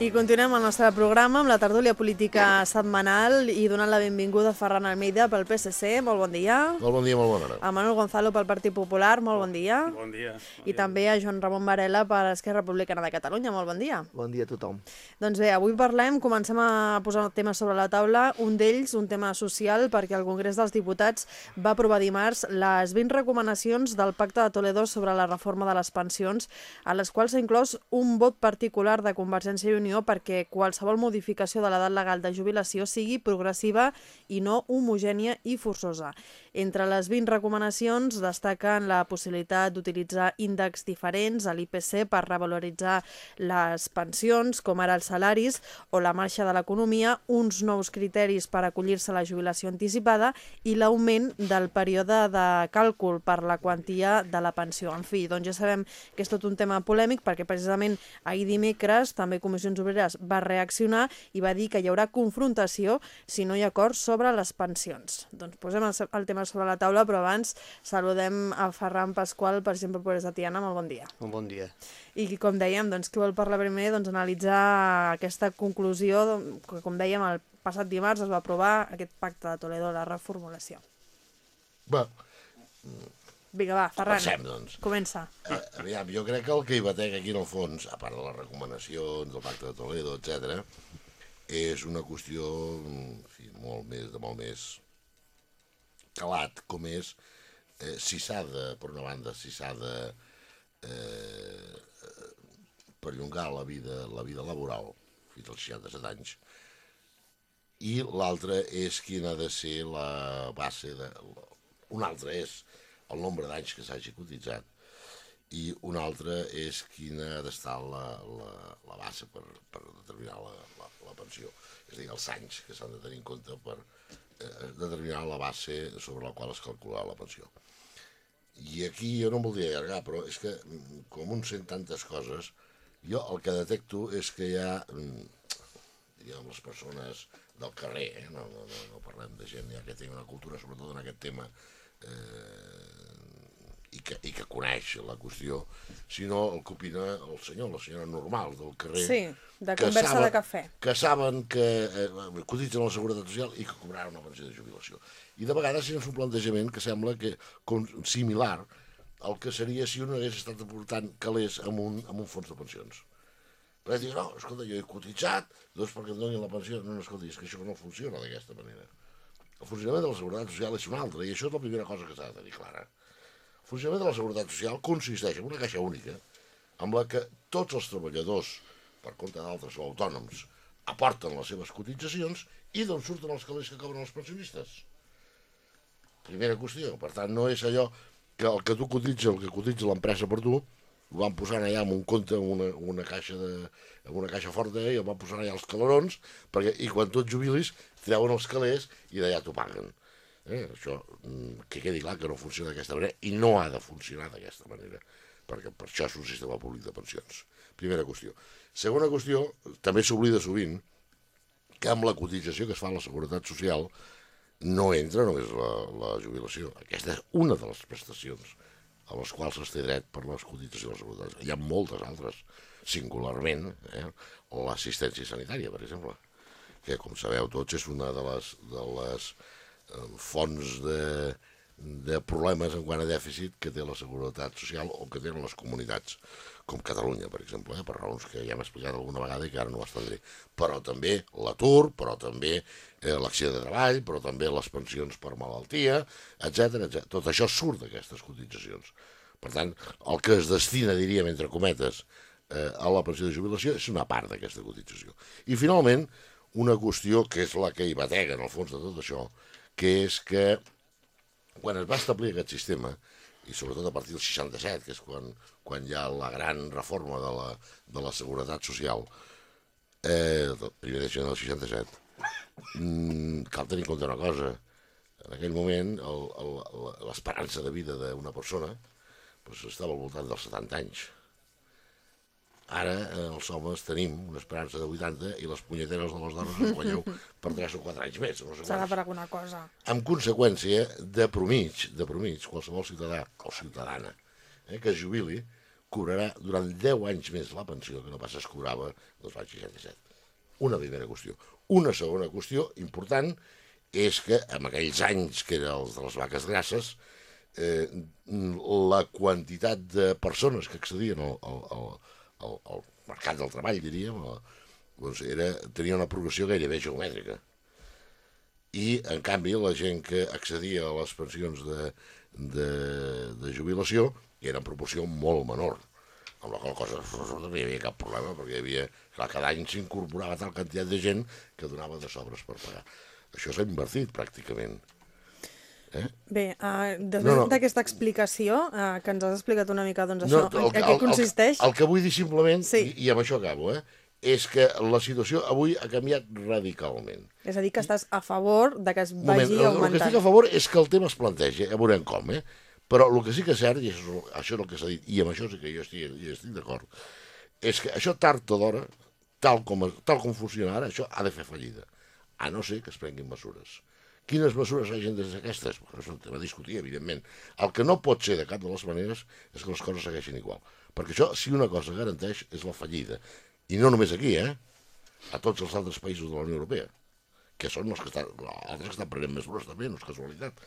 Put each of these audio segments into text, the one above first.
I continuem el nostre programa amb la tertúlia política setmanal i donant la benvinguda a Ferran Almeida pel PSC, molt bon dia. Molt bon dia, molt bona hora. A Manuel Gonzalo pel Partit Popular, molt bon dia. Bon dia. I també a Joan Ramon Varela per Esquerra Republicana de Catalunya, molt bon dia. Bon dia a tothom. Doncs bé, avui parlem, comencem a posar temes sobre la taula, un d'ells, un tema social, perquè el Congrés dels Diputats va aprovar dimarts les 20 recomanacions del Pacte de Toledo sobre la reforma de les pensions, a les quals s'ha inclòs un vot particular de Convergència i Unió Unió perquè qualsevol modificació de l'edat legal de jubilació sigui progressiva i no homogènia i forçosa. Entre les 20 recomanacions destaquen la possibilitat d'utilitzar índexs diferents a l'IPC per revaloritzar les pensions, com ara els salaris o la marxa de l'economia, uns nous criteris per acollir-se a la jubilació anticipada i l'augment del període de càlcul per la quantia de la pensió. En fi, doncs ja sabem que és tot un tema polèmic perquè precisament ahir dimecres també Comissions Obreres va reaccionar i va dir que hi haurà confrontació si no hi ha acord sobre les pensions. Doncs posem el, el tema sobre la taula, però abans saludem a Ferran Pasqual, per exemple, per de Tiana, molt bon dia. Un bon dia. I com dèiem, doncs, qui vol parlar primer, doncs analitzar aquesta conclusió, que com dèiem, el passat dimarts es va aprovar aquest pacte de Toledo, la reformulació. Va, Vinga, va, Ferran, passem, doncs. comença. Eh, aviam, jo crec que el que hi batega aquí en el fons, a part de les recomanacions del Pacte de Toledo, etc, és una qüestió en fi, molt més, de molt més calat, com és eh, si s'ha de, per una banda, si s'ha de eh, perllongar la vida, la vida laboral fins als 67 anys, i l'altre és quina ha de ser la base de... Un altre és el nombre d'anys que s'hagi cotitzat i un altre és quina ha d'estar la, la, la base per, per determinar la, la, la pensió, és a dir, els anys que s'han de tenir en compte per eh, determinar la base sobre la qual es calcula la pensió. I aquí jo no em voldria allargar, però és que mm, com un sent tantes coses, jo el que detecto és que hi ha, mm, diguem, les persones del carrer, eh? no, no, no, no parlem de gent ja que té una cultura, sobretot en aquest tema, eh, i, que, i que coneix la qüestió, sinó el que opina el senyor, la senyora normal del carrer. Sí, de conversa saben, de cafè. Que saben que eh, cotitzen la Seguretat Social i que cobraran una pensió de jubilació. I de vegades és un plantejament que sembla que com, similar al que seria si un hagués estat aportant calés amb un, amb un fons de pensions. Perquè dius, no, escolta, jo he cotitzat, doncs perquè em donin la pensió. No, no, escolta, és que això no funciona d'aquesta manera. El funcionament de la Seguretat Social és un altre, i això és la primera cosa que s'ha de tenir clara. El funcionament de la Seguretat Social consisteix en una caixa única amb la que tots els treballadors, per compte d'altres o autònoms, aporten les seves cotitzacions i d'on surten els calés que cobren els pensionistes. Primera qüestió. Per tant, no és allò que el que tu cotitzes, el que cotitza l'empresa per tu, ho van posant allà en un compte, en una, una caixa de, en una caixa forta, i el van posant allà els calarons, perquè, i quan et jubilis, treuen els calés i d'allà t'ho paguen. Eh? Això, mm, que quedi clar que no funciona d'aquesta manera, i no ha de funcionar d'aquesta manera, perquè per això és un sistema públic de pensions. Primera qüestió. Segona qüestió, també s'oblida sovint que amb la cotització que es fa a la Seguretat Social no entra només la, la jubilació. Aquesta és una de les prestacions a les quals es té dret per les cotitzacions de la Seguretat. Hi ha moltes altres, singularment, eh? l'assistència sanitària, per exemple, que, com sabeu tots, és una de les, de les eh, fonts de, de problemes en quant a dèficit que té la Seguretat Social o que tenen les comunitats, com Catalunya, per exemple, eh? per raons que ja hem explicat alguna vegada i que ara no estendré. Però també l'atur, però també eh, l'accident de treball, però també les pensions per malaltia, etc etc. Tot això surt d'aquestes cotitzacions. Per tant, el que es destina, diríem, entre cometes, eh, a la pensió de jubilació és una part d'aquesta cotització. I, finalment, una qüestió que és la que hi batega, en el fons de tot això, que és que quan es va establir aquest sistema, i sobretot a partir del 67, que és quan, quan hi ha la gran reforma de la, de la Seguretat Social, eh, primer gener del 67, mm, cal tenir en compte una cosa. En aquell moment, l'esperança de vida d'una persona doncs, estava al voltant dels 70 anys. Ara eh, els homes tenim una esperança de 80 i les punyeteres de les dones es guanyeu per 3 o 4 anys més. No sé Serà quants. per alguna cosa. En conseqüència, de promig, de promig, qualsevol ciutadà o ciutadana eh, que es jubili cobrarà durant 10 anys més la pensió que no pas es cobrava dels anys 67. Una primera qüestió. Una segona qüestió important és que en aquells anys que eren els de les vaques grasses, eh, la quantitat de persones que accedien al, al, al, al mercat del treball, diríem, doncs era, tenia una progressió gairebé geomètrica. I, en canvi, la gent que accedia a les pensions de, de, de jubilació era en proporció molt menor amb la qual cosa no hi havia cap problema, perquè havia, clar, cada any s'incorporava tal quantitat de gent que donava de sobres per pagar. Això s'ha invertit, pràcticament. Eh? Bé, uh, després no, no. d'aquesta explicació, uh, que ens has explicat una mica doncs, això, no, el, en, què consisteix... El, el, el que vull dir simplement, sí. i, i amb això acabo, eh, és que la situació avui ha canviat radicalment. És a dir, que estàs a favor de que es vagi Moment, augmentant. El que estic a favor és que el tema es plantegi, ja veurem com, eh? Però el que sí que és cert, i això, això és el que s'ha dit, i amb això sí que jo estic, jo estic d'acord, és que això tard o d'hora, tal com, tal com funciona ara, això ha de fer fallida, a no ser que es prenguin mesures. Quines mesures hagin de ser aquestes? Bueno, és un tema a discutir, evidentment. El que no pot ser de cap de les maneres és que les coses segueixin igual. Perquè això, si una cosa garanteix, és la fallida. I no només aquí, eh? A tots els altres països de la Unió Europea, que són els que estan, altres que estan prenent mesures també, no és casualitat.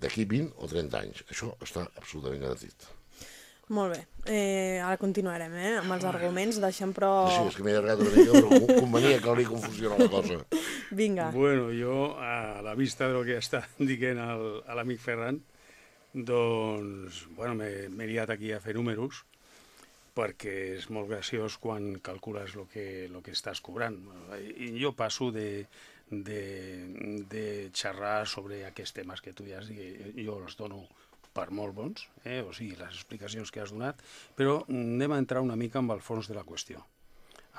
D'aquí 20 o 30 anys. Això està absolutament garantit. Molt bé. Eh, ara continuarem, eh? Amb els arguments, deixem però... Sí, és que m'he allargat una mica, però convenia que li confusiona la cosa. Vinga. Bueno, jo, a la vista del que està dient l'amic Ferran, doncs, bueno, m'he liat aquí a fer números, perquè és molt graciós quan calcules el que, lo que estàs cobrant. I jo passo de, de, de xerrar sobre aquests temes que tu ja has dit, jo els dono per molt bons, eh? o sigui, les explicacions que has donat, però anem a entrar una mica amb el fons de la qüestió.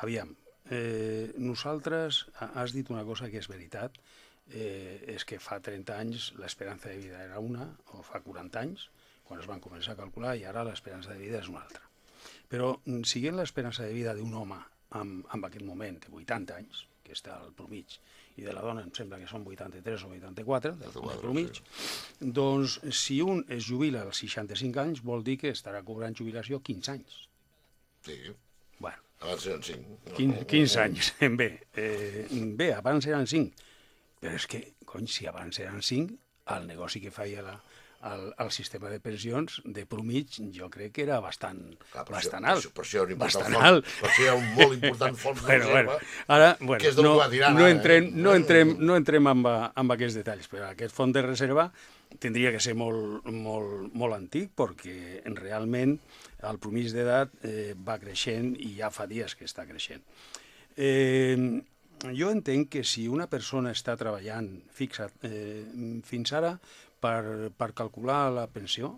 Aviam, eh, nosaltres, has dit una cosa que és veritat, eh, és que fa 30 anys l'esperança de vida era una, o fa 40 anys, quan es van començar a calcular, i ara l'esperança de vida és una altra. Però, mm, siguent l'esperança de vida d'un home amb, amb aquest moment de 80 anys, que està al promig, i de la dona em sembla que són 83 o 84, del, del promig, sí. doncs si un es jubila als 65 anys vol dir que estarà cobrant jubilació 15 anys. Sí. Bueno. Abans eren 5. 15, 15 anys. Bé, eh, bé, abans eren 5. Però és que, cony, si abans eren 5, el negoci que feia la, el, el sistema de pensions de promig jo crec que era bastant, Clar, per bastant això, alt. Per, per això, per bastant fons, alt. Per això hi ha un molt important fons de bueno, ara, bueno, que és no, tirar, no, entrem, eh? no, entrem, no entrem amb, amb aquests detalls, però aquest fons de reserva tindria que ser molt, molt, molt antic perquè realment el promig d'edat eh, va creixent i ja fa dies que està creixent. Eh, jo entenc que si una persona està treballant, fixa't, eh, fins ara per, per calcular la pensió,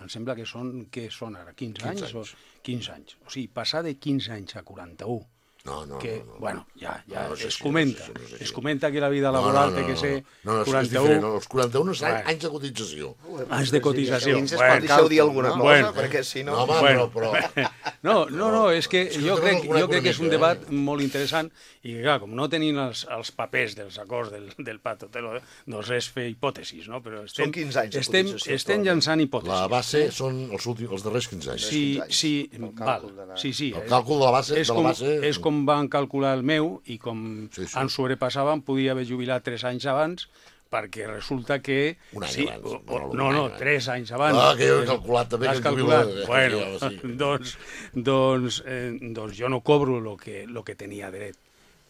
em sembla que són, que són ara, 15, 15 anys, anys. O 15 anys. O sigui, passar de 15 anys a 41 no, no, que, no, no. bueno, ja, ja no, no es així, comenta, no, no, no, es comenta que la vida laboral no, no, no, té que ser no, no, 41... És diferent, no, els 41 són bueno. anys de cotització. Anys de cotització. Si bueno, deixeu dir alguna cosa, bueno. perquè si no... No, home, bueno. però, però... No, no, no, és que és jo crec, jo crec que és un debat eh? molt interessant i clar, com no tenim els, els papers dels acords del, del Pato Telo, doncs és fer hipòtesis, no? Però estem, són 15 anys estem, estem llançant hipòtesis. La base són els, últims, els darrers 15 anys. Sí, sí, val, sí, sí. El càlcul de la base... De la base... És com van calcular el meu i com sí, sí. en sobrepassaven, podia haver jubilat 3 anys abans, perquè resulta que... Un any sí, abans. O, o, no, no, tres anys abans. Ah, que jo he calculat també. Has calculat? Que bueno, ja, sí. doncs, doncs, eh, doncs jo no cobro el que, lo que tenia dret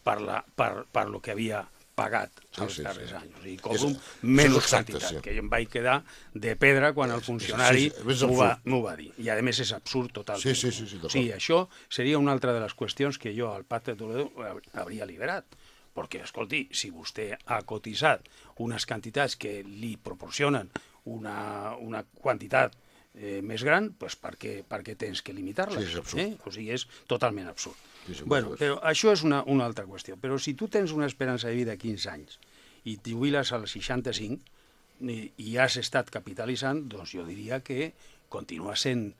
per, la, per, per lo que havia pagat sí, els sí, darrers sí. anys. Sigui, cobro és, menys quantitat, sí. que em vaig quedar de pedra quan el funcionari sí, sí, m'ho va, va dir. I a més és absurd total. Sí, sí, sí, sí, sí, això seria una altra de les qüestions que jo al pacte de Toledo hauria liberat perquè, escolti, si vostè ha cotitzat unes quantitats que li proporcionen una, una quantitat eh, més gran, doncs per què, per què tens que limitar-la? Sí, és absurd. Eh? O sigui, és totalment absurd. Bueno, però això és una, una altra qüestió. Però si tu tens una esperança de vida de 15 anys i t'hi jubiles als 65 i, i has estat capitalitzant, doncs jo diria que continua sent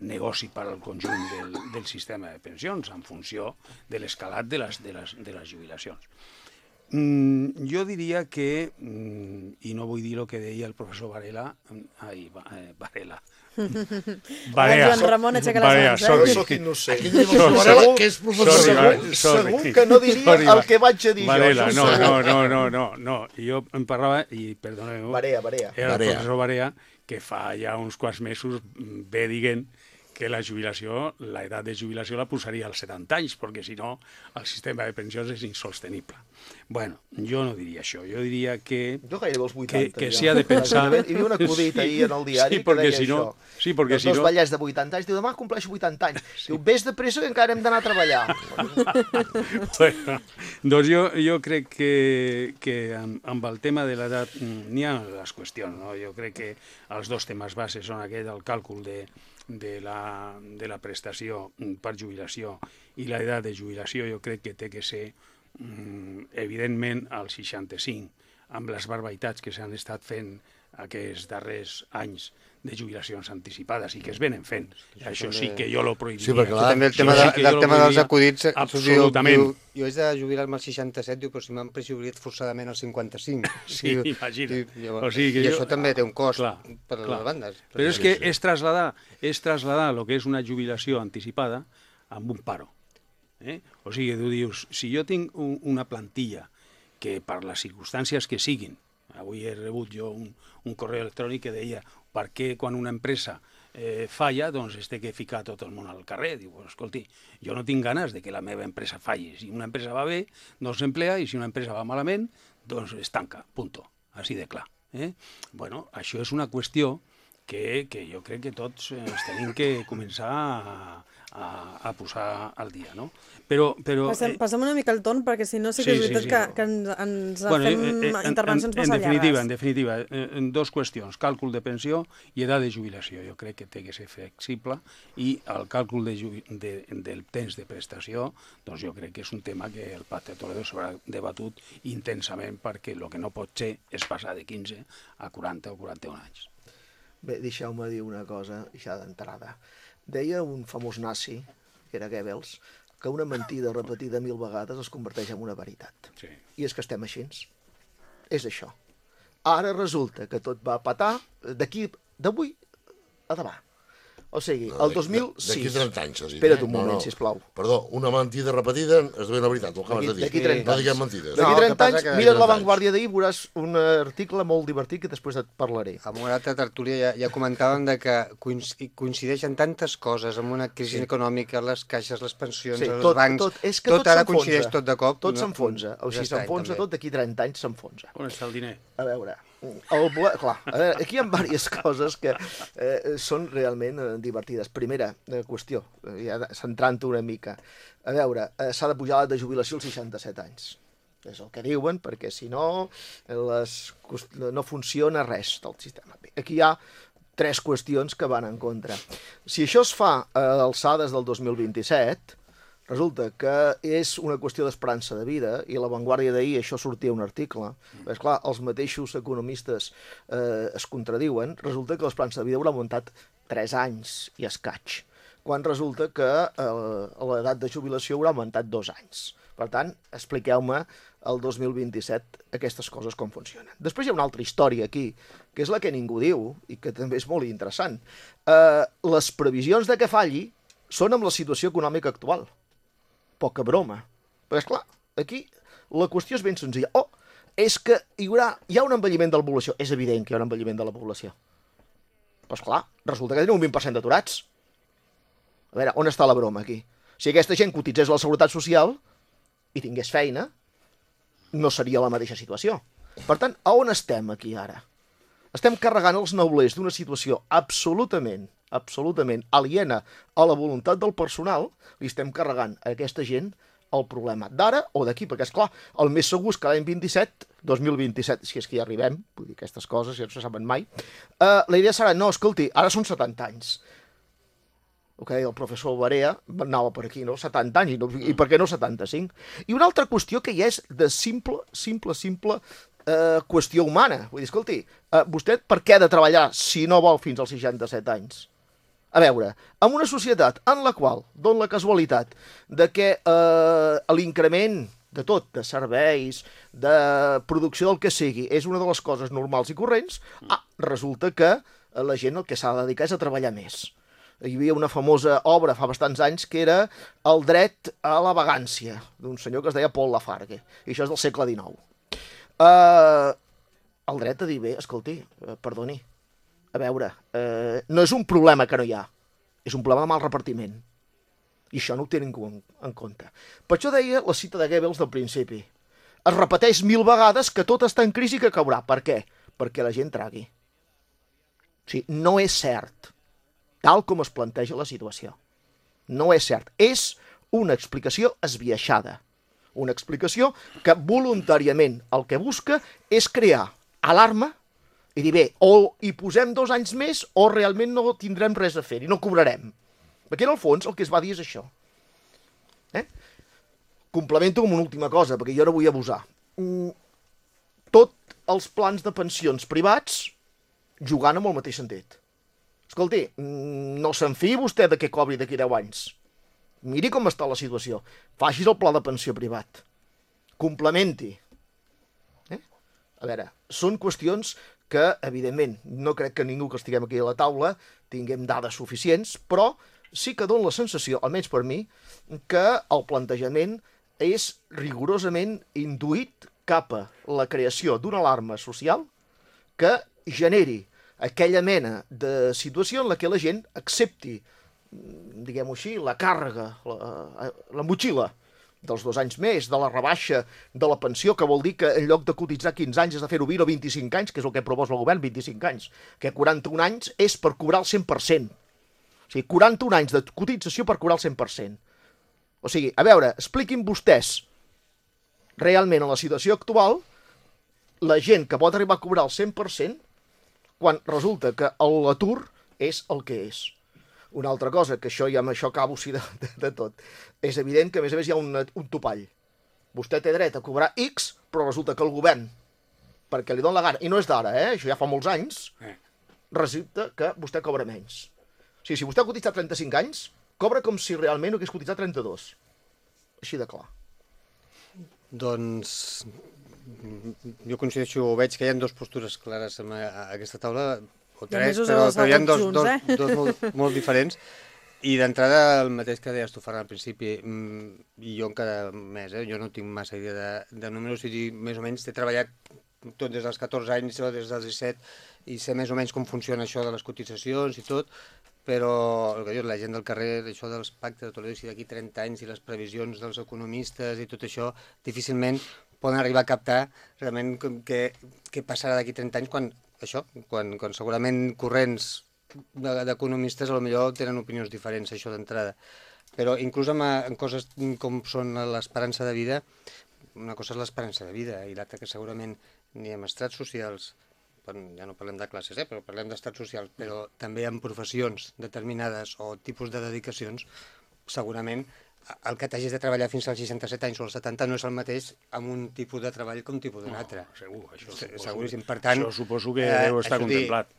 negoci per al conjunt del, del sistema de pensions en funció de l'escalat de, les, de, les, de les jubilacions. Mm, jo diria que, mm, i no vull dir el que deia el professor Varela, ai, eh, Varela, Barea. Joan Ramon aixeca les mans. Eh? soc innocent. Aquí Varela, que és professor. Segur, segur que no diria el que vaig a dir Varela, jo. No, no, no, no, no, no. Jo em parlava, i perdoneu... Barea, Barea. Era el professor Barea, que fa ja uns quants mesos ve dient que la jubilació, l'edat de jubilació la posaria als 70 anys, perquè si no el sistema de pensions és insostenible. Bueno, jo no diria això, jo diria que... Jo gairebé els 80, que, que s'hi ha de pensar... Hi havia un acudit sí, ahir en el diari sí, que deia si no, això. Sí, perquè Dos si no... ballets de 80 anys, diu, demà compleixo 80 anys. Sí. Diu, vés de pressa que encara hem d'anar a treballar. bueno, doncs jo, jo crec que, que amb, amb el tema de l'edat mm, n'hi ha les qüestions, no? Jo crec que els dos temes bases són aquest, el càlcul de, de la, de la prestació per jubilació i l'edat de jubilació jo crec que té que ser mm, evidentment al 65 amb les barbaritats que s'han estat fent aquests darrers anys de jubilacions anticipades i que es venen fent. Sí, Això sí que jo lo prohibiria. Sí, perquè clar, també el tema, de, sí del tema dels acudits... eh, Absolutament. Diu, jo he de jubilar-me al 67, diu, però si m'han prejubilat forçadament al 55. Sí, diu, imagina't. Diu, llavors, O sigui que I jo- això també té un cost Clar, per a les bandes. Però és que és trasladar, és trasladar el que és una jubilació anticipada amb un paro. Eh? O sigui, tu dius, si jo tinc un, una plantilla que per les circumstàncies que siguin, avui he rebut jo un, un correu electrònic que deia per què quan una empresa eh, falla, doncs es té que ficar tot el món al carrer. Diu, escolti, jo no tinc ganes de que la meva empresa falli. Si una empresa va bé, doncs s'emplea, i si una empresa va malament, doncs es tanca, punto. Així de clar. Eh? Bueno, això és una qüestió que, que jo crec que tots eh, ens tenim que començar a, a, a posar al dia, no? Però, però Passem, eh, passem una mica el ton, perquè si no sí que Sí, és sí, veritat sí. que, que ens, ens bueno, fem eh, eh, en- intervencions en, en, massa definitiva, en definitiva, eh, en dos qüestions, càlcul de pensió i edat de jubilació. Jo crec que té que ser flexible i el càlcul de, de, del temps de prestació, doncs jo crec que és un tema que el Pacte de Toledo s'haurà debatut intensament perquè el que no pot ser és passar de 15 a 40 o 41 anys. Bé, deixeu-me dir una cosa, ja d'entrada. Deia un famós nazi, que era Goebbels, que una mentida repetida mil vegades es converteix en una veritat. Sí. I és que estem així. És això. Ara resulta que tot va a patar d'aquí, d'avui a demà. O sigui, No, el d'aquí- 2006... D'aquí 30 anys, has dit. Espera't eh? un moment, sisplau. Perdó, una mentida repetida esdevé una veritat, ho acabes de dir. D'aquí 30 No anys. diguem mentides. D'aquí No, el que 30 passa anys, que- mira't la 30 anys. Vanguardia d'ahir, veuràs un article molt divertit que després et parlaré. Amb una altra tertúlia ja, ja comentàvem de que coinc- coincideixen tantes coses amb una crisi Sí. econòmica, les caixes, les pensions, Sí, els tot, bancs... tot, és que tot, tot ara coincideix tot de cop. Tot no? s'enfonsa. O sigui, s'enfonsa tot, d'aquí 30 anys s'enfonsa. On està el diner? A veure, el, ble- clar, a veure, aquí hi ha diverses coses que eh, són realment eh, divertides. Primera eh, qüestió, eh, ja centrant-ho una mica. A veure, eh, s'ha de pujar l'edat de jubilació als 67 anys. És el que diuen, perquè si no, eh, les, no funciona res del sistema. Aquí hi ha tres qüestions que van en contra. Si això es fa a alçades del 2027, resulta que és una qüestió d'esperança de vida i la Vanguardia d'ahir això sortia un article. És clar, els mateixos economistes eh, es contradiuen. Resulta que l'esperança de vida haurà augmentat 3 anys i escaig, quan resulta que eh, l'edat de jubilació haurà augmentat 2 anys. Per tant, expliqueu-me el 2027 aquestes coses com funcionen. Després hi ha una altra història aquí, que és la que ningú diu i que també és molt interessant. Eh, les previsions de que falli són amb la situació econòmica actual poca broma. Però, és clar, aquí la qüestió és ben senzilla. Oh, és que hi, haurà, hi ha un envelliment de la població. És evident que hi ha un envelliment de la població. Però, esclar, resulta que tenim un 20% d'aturats. A veure, on està la broma aquí? Si aquesta gent cotitzés la Seguretat Social i tingués feina, no seria la mateixa situació. Per tant, a on estem aquí ara? Estem carregant els neulers d'una situació absolutament, absolutament aliena a la voluntat del personal, li estem carregant a aquesta gent el problema d'ara o d'aquí, perquè, és clar, el més segur és que l'any 27, 2027, si és que hi arribem, vull dir, aquestes coses ja no se saben mai, eh, la idea serà, no, escolti, ara són 70 anys. El que deia el professor Barea anava per aquí, no? 70 anys, i, no, i per què no 75? I una altra qüestió que ja és de simple, simple, simple eh, qüestió humana. Vull dir, escolti, eh, vostè per què ha de treballar si no vol fins als 67 anys? A veure, en una societat en la qual don la casualitat de que eh, l'increment de tot, de serveis, de producció del que sigui, és una de les coses normals i corrents, ah, resulta que la gent el que s'ha de dedicar és a treballar més. Hi havia una famosa obra fa bastants anys que era El dret a la vagància, d'un senyor que es deia Paul Lafargue, i això és del segle XIX. Uh, el dret a dir, bé, escolti, uh, perdoni, a veure, uh, no és un problema que no hi ha, és un problema de mal repartiment. I això no ho tenen en, en compte. Per això deia la cita de Goebbels del principi. Es repeteix mil vegades que tot està en crisi i que caurà. Per què? Perquè la gent tragui. O sigui, no és cert, tal com es planteja la situació. No és cert. És una explicació esbiaixada. Una explicació que voluntàriament el que busca és crear alarma i dir, bé, o hi posem dos anys més o realment no tindrem res a fer i no cobrarem. Perquè en el fons el que es va dir és això. Eh? Complemento amb una última cosa, perquè jo no vull abusar. Mm, tot els plans de pensions privats jugant amb el mateix sentit. Escolti, mm, no s'enfiï vostè de què cobri d'aquí 10 anys. Miri com està la situació. Facis el pla de pensió privat. Complementi. Eh? A veure, són qüestions que, evidentment, no crec que ningú que estiguem aquí a la taula tinguem dades suficients, però sí que dona la sensació, almenys per mi, que el plantejament és rigorosament induït cap a la creació d'una alarma social que generi aquella mena de situació en la que la gent accepti, diguem-ho així, la càrrega, la, la motxilla dels dos anys més, de la rebaixa de la pensió, que vol dir que en lloc de cotitzar 15 anys has de fer-ho 20 o 25 anys, que és el que proposa el govern, 25 anys, que 41 anys és per cobrar el 100%. O sigui, 41 anys de cotització per cobrar el 100%. O sigui, a veure, expliquin vostès realment en la situació actual la gent que pot arribar a cobrar el 100% quan resulta que l'atur és el que és. Una altra cosa, que això ja amb això acabo sí de, de, de tot, és evident que a més a més hi ha un, un topall. Vostè té dret a cobrar X, però resulta que el govern, perquè li dona la gana, i no és d'ara, eh? això ja fa molts anys, Eh. resulta que vostè cobra menys. O sigui, si vostè ha cotitzat 35 anys, cobra com si realment hagués cotitzat 32. Així de clar. Doncs jo coincideixo, veig que hi ha dues postures clares en aquesta taula, o tres, però, però hi ha dos, junts, dos, eh? dos molt, molt diferents. I d'entrada el mateix que deies tu, Ferran, al principi, mm, i jo encara més, eh? jo no tinc massa idea de, de números, i més o menys he treballat tot des dels 14 anys o des dels 17 i sé més o menys com funciona això de les cotitzacions i tot, però el que dius, la gent del carrer, això dels pactes de Toledo, si d'aquí 30 anys i les previsions dels economistes i tot això, difícilment poden arribar a captar realment que, què passarà d'aquí 30 anys quan això, quan, quan segurament corrents de- d'economistes millor tenen opinions diferents, això d'entrada. Però inclús eh, en coses com són l'esperança de vida, una cosa és l'esperança de vida i l'altra que segurament ni amb estrats socials, ja no parlem de classes, eh, però parlem d'estats socials, però també en professions determinades o tipus de dedicacions, segurament el que t'hagis de treballar fins als 67 anys o als 70 no és el mateix amb un tipus de treball com un tipus d'un altre. Segur, això suposo, seguríssim. Per tant, això suposo que eh, deu estar això dir, contemplat.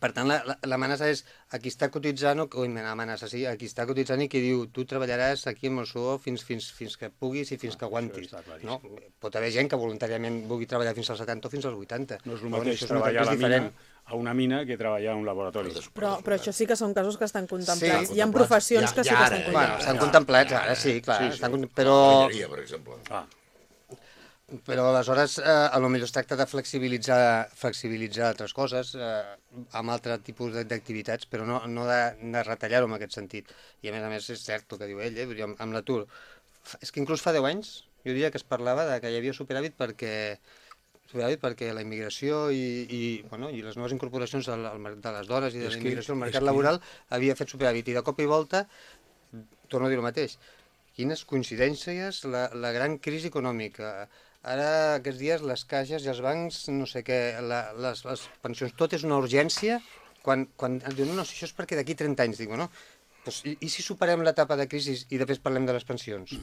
Per tant, la- la- l'amenaça és a qui està cotitzant, o ui, amenaça, sí, a qui està cotitzant i qui diu tu treballaràs aquí amb el suor fins, fins, fins que puguis i fins que aguantis. No? Pot haver gent que voluntàriament vulgui treballar fins als 70 o fins als 80. No és el mateix treballar a la mina. A una mina que treballar a un laboratori. Però, però això sí que són casos que estan contemplats. Sí. Hi ha professions Ja- que sí ja que ara, estan eh? Bueno, contemplats. estan contemplats ara, sí, clar, Sí, sí. estan, La però, mineria, per exemple. Ah, però aleshores eh, a lo millor es tracta de flexibilitzar, flexibilitzar altres coses eh, amb altre tipus de- d'activitats, però no, no de, de retallar-ho en aquest sentit. I a més a més és cert el que diu ell, eh? Amb, l'atur. És que inclús fa 10 anys jo diria que es parlava de que hi havia superàvit perquè superàvit perquè la immigració i, i, bueno, i les noves incorporacions al, al, mer- de les dones i de la que- immigració al mercat que- laboral havia fet superàvit. I de cop i volta torno a dir el mateix quines coincidències la, la gran crisi econòmica. Ara aquests dies les caixes i els bancs no sé què, la, les, les pensions tot és una urgència. Quan, quan em diuen, no, no, si això és perquè d'aquí 30 anys dic, bueno, doncs, i, i si superem l'etapa de crisi i després parlem de les pensions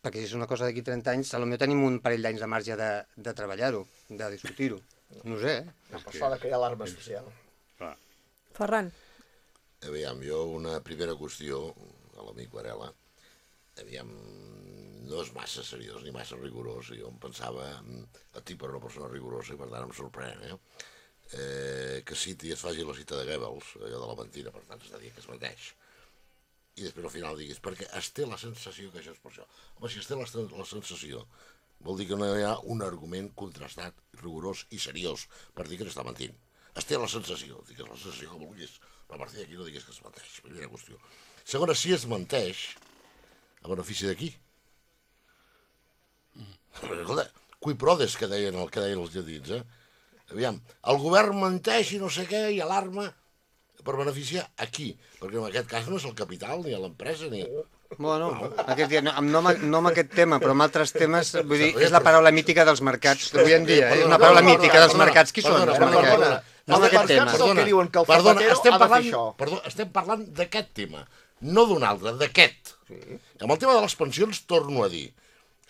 perquè si és una cosa d'aquí 30 anys, potser tenim un parell d'anys de marge de, de treballar-ho, de discutir-ho. No ho sé, eh? Per s'ha de crear alarma social. clar. Ferran, Aviam, jo una primera qüestió a l'amic Varela. Aviam, no és massa seriós ni massa rigorós. Jo em pensava a ti per una persona rigorosa i per tant em sorprèn, eh? eh que citi es faci la cita de Goebbels, allò de la mentida, per tant, és a dir, que es menteix. I després al final diguis, perquè es té la sensació que això és per això. Home, si es té la, la sensació, vol dir que no hi ha un argument contrastat, rigorós i seriós per dir que n'està mentint. Es té la sensació, digues la sensació que vulguis, però a partir d'aquí no diguis que es menteix, primera qüestió. Segona, si es menteix, a benefici de qui? Escolta, qui prodes que deien el que deien els llatins, eh? Aviam, el govern menteix i no sé què i alarma per beneficiar a qui? Perquè en aquest cas no és el capital, ni a l'empresa, ni... Bueno, aquest, no, no, amb, no amb aquest tema, però amb altres temes, vull dir, és la paraula mítica dels mercats d'avui en dia, és una paraula mítica dels mercats. Qui són els mercats? No amb aquest tema. Perdona, que el perdona, estem parlant, això. perdó, estem parlant d'aquest tema, no d'un altre, d'aquest. Sí. Amb el tema de les pensions, torno a dir,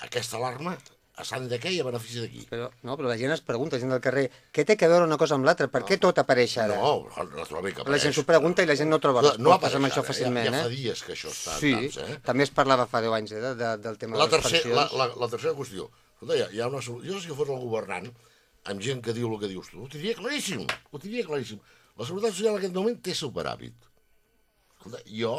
aquesta alarma a sant de què i a benefici de qui? Però, no, però la gent es pregunta, gent del carrer, què té que veure una cosa amb l'altra? Per què tot apareix ara? No, naturalment que La gent apareix. s'ho pregunta i la gent no troba No, no respostes amb apareix això ara, fàcilment, ja, ja fa eh? dies que això està Sí, en taps, eh? també es parlava fa 10 anys eh, de, de, del tema La, de les tercer, la, pensions. la, la tercera qüestió. Escolta, hi ha, hi ha una solució. Jo, si fos el governant, amb gent que diu el que dius tu, ho tindria claríssim. Ho tindria claríssim. La Seguretat Social en aquest moment té superàvit. Escolta, jo,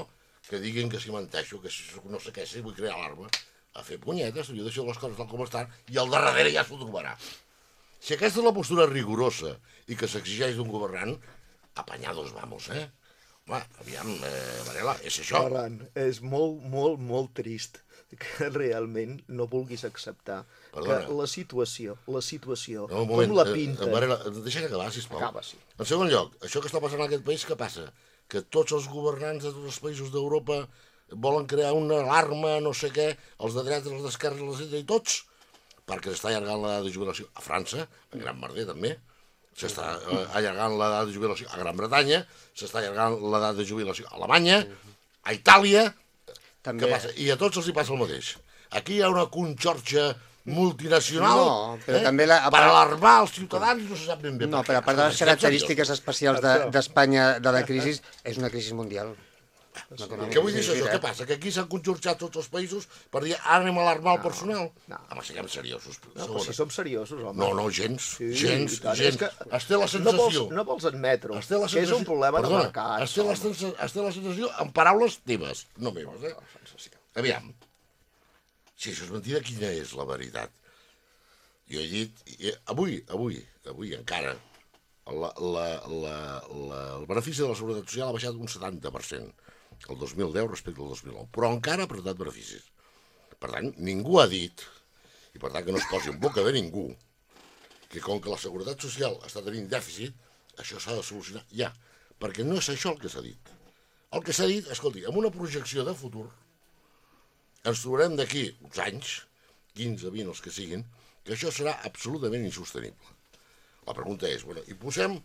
que diguin que si menteixo, que si no sé què, si vull crear alarma, a fer punyetes, jo deixo les coses tal com estan, i al darrere ja s'ho trobarà. Si aquesta és la postura rigorosa i que s'exigeix d'un governant, apanyados vamos, eh? Home, aviam, eh, Varela, és això. Ferran, és molt, molt, molt trist que realment no vulguis acceptar Perdona. que la situació, la situació, No, moment, com la eh, pinten... eh, Varela, deixa acabar, sisplau. Acaba, sí. En segon lloc, això que està passant en aquest país, què passa? Que tots els governants de tots els països d'Europa volen crear una alarma, no sé què, els de dretes, els d'esquerres, els de i tots, perquè s'està allargant l'edat de jubilació a França, a Gran Merder també, s'està eh, allargant l'edat de jubilació a Gran Bretanya, s'està allargant l'edat de jubilació a Alemanya, a Itàlia, També. què passa? I a tots els hi passa el mateix. Aquí hi ha una conxorxa multinacional No, però també la- per alarmar els ciutadans no se sap ben bé No, per però a part de les característiques especials de- d'Espanya de, la crisi, és una crisi mundial. Què vull dir això? Què passa? Que aquí s'han conxorxat tots els països per dir ara anem a alarmar el personal? no. Home, siguem seriosos. No, però si som seriosos, home. no, no, gens, Sí, gens, tant. gens. És que Es té la No sensació... vols, no vols admetre es té la que és sensació... un problema Perdona, de mercat. Es té, la, sensa- es té la sensació amb paraules teves, no meves, eh? Aviam, si això és mentida, quina és la veritat? Jo he dit, avui, avui, avui encara, la, la, la, la, el benefici de la Seguretat Social ha baixat un 70% el 2010 respecte al 2009, però encara ha presentat beneficis. Per tant, ningú ha dit, i per tant que no es posi en boca de ningú, que com que la Seguretat Social està tenint dèficit, això s'ha de solucionar ja, perquè no és això el que s'ha dit. El que s'ha dit, escolti, amb una projecció de futur, ens trobarem d'aquí uns anys, 15, 20, els que siguin, que això serà absolutament insostenible. La pregunta és, bueno, i posem,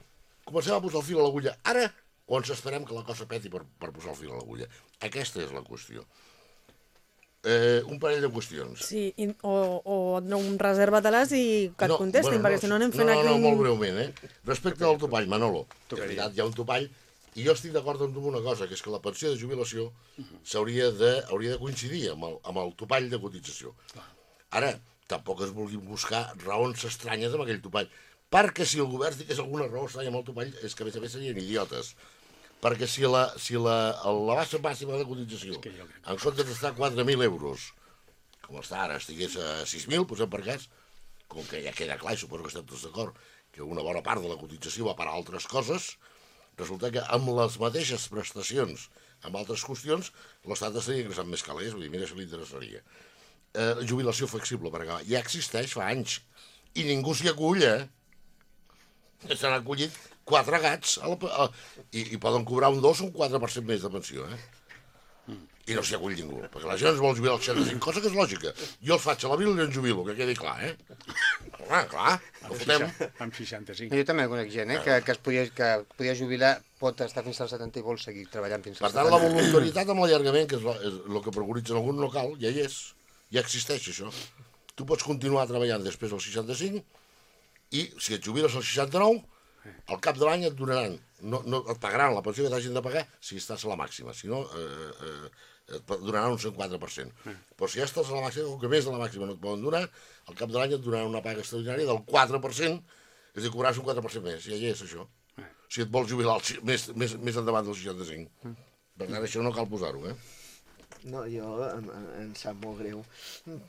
comencem a posar el fil a l'agulla ara o ens esperem que la cosa peti per, per posar el fil a l'agulla? Aquesta és la qüestió. Eh, un parell de qüestions. Sí, i, o, o un reserva-te-les i que et contestin, perquè si no anem fent no, aquí no, un... molt breument, eh? Respecte al topall, Manolo, de veritat, hi ha un topall, i jo estic d'acord amb una cosa, que és que la pensió de jubilació s'hauria de, hauria de coincidir amb el, amb el topall de cotització. Ara, tampoc es vulguin buscar raons estranyes amb aquell topall, perquè si el govern digués alguna raó estranya amb el topall, és que a més a més serien idiotes. Perquè si la, si la, la baixa màxima de cotització, en comptes d'estar a 4.000 euros, com està ara, estigués a 6.000, posem per cas, com que ja queda clar, i suposo que estem tots d'acord, que una bona part de la cotització va per a altres coses, resulta que amb les mateixes prestacions, amb altres qüestions, l'Estat estaria ingressant més calés, vull dir, mira si li interessaria. Eh, jubilació flexible, per acabar, ja existeix fa anys, i ningú s'hi acull, eh? S'han acollit quatre gats a la, a, i, i poden cobrar un 2 o un 4% més de pensió, eh? I no s'hi acull ningú, perquè la gent es vol jubilar als 65, cosa que és lògica. Jo els faig a l'abril i en jubilo, que quedi clar, eh? Clar, clar, no fotem. Amb 65. Jo també conec gent eh, que, que, es podia, que podia jubilar, pot estar fins als 70 i vol seguir treballant fins Per als tant, la 70. voluntarietat amb l'allargament, que és el que preconitzen algun local, ja hi és, ja existeix això. Tu pots continuar treballant després dels 65 i si et jubiles als 69, al cap de l'any et donaran no, no et pagaran la pensió que t'hagin de pagar si estàs a la màxima, si no, eh, eh, et donaran un 104%. Mm. Però si ja estàs a la màxima, com que més de la màxima no et poden donar, al cap de l'any et donaran una paga extraordinària del 4%, és a dir, cobraràs un 4% més, ja hi és això. Mm. Si et vols jubilar el, més, més, més endavant del 65. Mm. Per tant, això no cal posar-ho, eh? No, jo em, em sap molt greu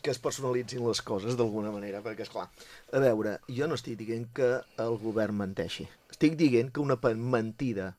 que es personalitzin les coses d'alguna manera, perquè, és clar, a veure, jo no estic dient que el govern menteixi. Estic dient que una mentida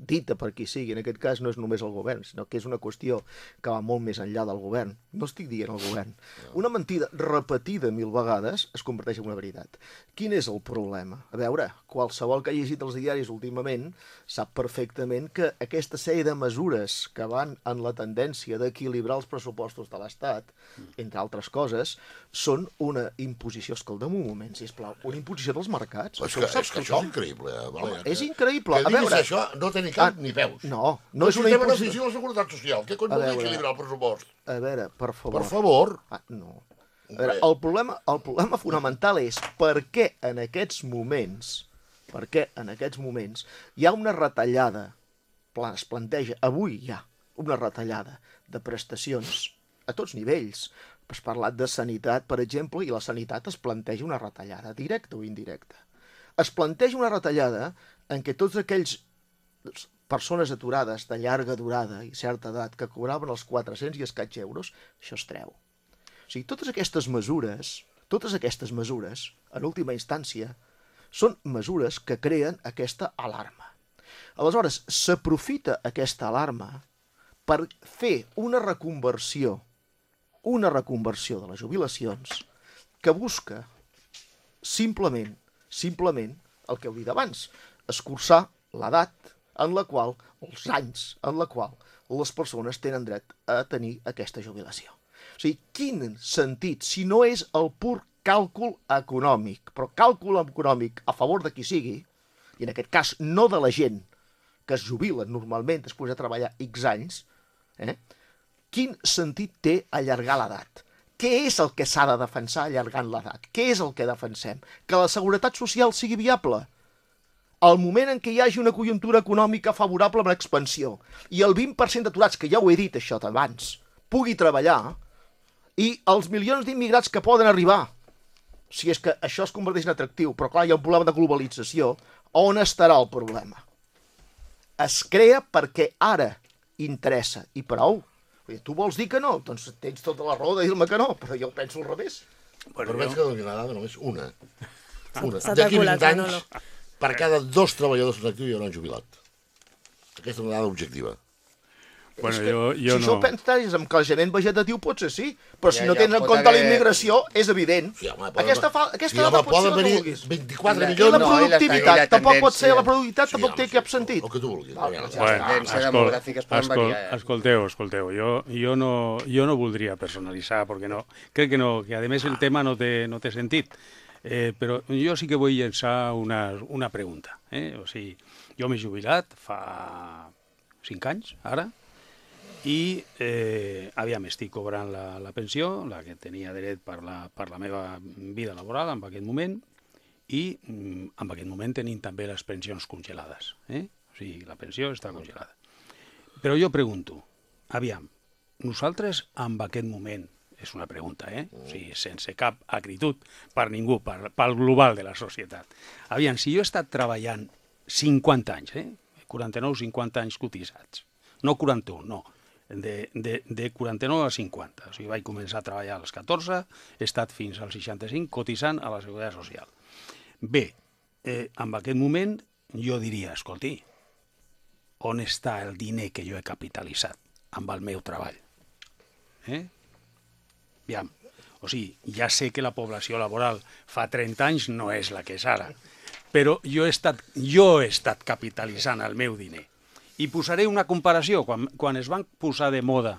dita per qui sigui, en aquest cas no és només el govern, sinó que és una qüestió que va molt més enllà del govern. No estic dient el govern. Una mentida repetida mil vegades es converteix en una veritat. Quin és el problema? A veure, qualsevol que ha llegit els diaris últimament sap perfectament que aquesta sèrie de mesures que van en la tendència d'equilibrar els pressupostos de l'Estat, entre altres coses, són una imposició, escolta'm un moment, sisplau, una imposició dels mercats. Però és que, és que això és increïble, eh? Home, és increïble. Que a veure, això no té ni cap ah, ni peus. No, no és una imposició. Sistema de la Seguretat Social, què cony vol dir equilibrar el pressupost? A veure, per favor. Per favor. Ah, no. A veure, el problema, el problema fonamental és per què en aquests moments, per què en aquests moments hi ha una retallada, es planteja, avui hi ha una retallada de prestacions a tots nivells, has parlat de sanitat, per exemple, i la sanitat es planteja una retallada, directa o indirecta. Es planteja una retallada en què tots aquells persones aturades de llarga durada i certa edat que cobraven els 400 i escaig euros, això es treu. O sigui, totes aquestes mesures, totes aquestes mesures, en última instància, són mesures que creen aquesta alarma. Aleshores, s'aprofita aquesta alarma per fer una reconversió una reconversió de les jubilacions que busca simplement, simplement el que heu dit abans, escurçar l'edat en la qual, els anys en la qual les persones tenen dret a tenir aquesta jubilació. O sigui, quin sentit, si no és el pur càlcul econòmic, però càlcul econòmic a favor de qui sigui, i en aquest cas no de la gent que es jubila normalment després de treballar X anys, eh, quin sentit té allargar l'edat? Què és el que s'ha de defensar allargant l'edat? Què és el que defensem? Que la seguretat social sigui viable? Al moment en què hi hagi una conjuntura econòmica favorable a l'expansió i el 20% d'aturats, que ja ho he dit això d'abans, pugui treballar, i els milions d'immigrats que poden arribar, si és que això es converteix en atractiu, però clar, hi ha un problema de globalització, on estarà el problema? Es crea perquè ara interessa, i prou. Tu vols dir que no? Doncs tens tota la raó de dir-me que no, però jo penso al revés. Bueno, Permets que doni la dada només una. Una. D'aquí 20 anys, per cada dos treballadors en actiu hi haurà un jubilat. Aquesta és una dada objectiva. Bueno, és que, jo, jo si no... això ho penses amb creixement vegetatiu potser sí, però si ja, no tens en compte haver... la immigració és evident. Sí, home, poden, aquesta fa, aquesta sí, home, poden venir 24 milions. I la productivitat, no, la tampoc pot ser, la productivitat sí, tampoc té cap sentit. El que tu vulguis. Bueno, bueno, escol, escol, escolteu, escolteu, jo, jo, no, jo no voldria personalitzar, perquè no, crec que no, que a més el tema no té, no té sentit. Eh, però jo sí que vull llançar una, una pregunta. Eh? O sigui, jo m'he jubilat fa 5 anys, ara, i eh, aviam, estic cobrant la, la pensió, la que tenia dret per la, per la meva vida laboral en aquest moment, i mm, en aquest moment tenim també les pensions congelades. Eh? O sigui, la pensió està congelada. Però jo pregunto, aviam, nosaltres en aquest moment, és una pregunta, eh? o sigui, sense cap acritud per ningú, per, pel global de la societat. Aviam, si jo he estat treballant 50 anys, eh? 49-50 anys cotitzats, no 41, no, de, de, de 49 a 50. O sigui, vaig començar a treballar als 14, he estat fins als 65 cotitzant a la Seguretat Social. Bé, eh, en aquest moment jo diria, escolti, on està el diner que jo he capitalitzat amb el meu treball? Eh? Aviam, o sigui, ja sé que la població laboral fa 30 anys no és la que és ara, però jo he estat, jo he estat capitalitzant el meu diner i posaré una comparació. Quan, quan es van posar de moda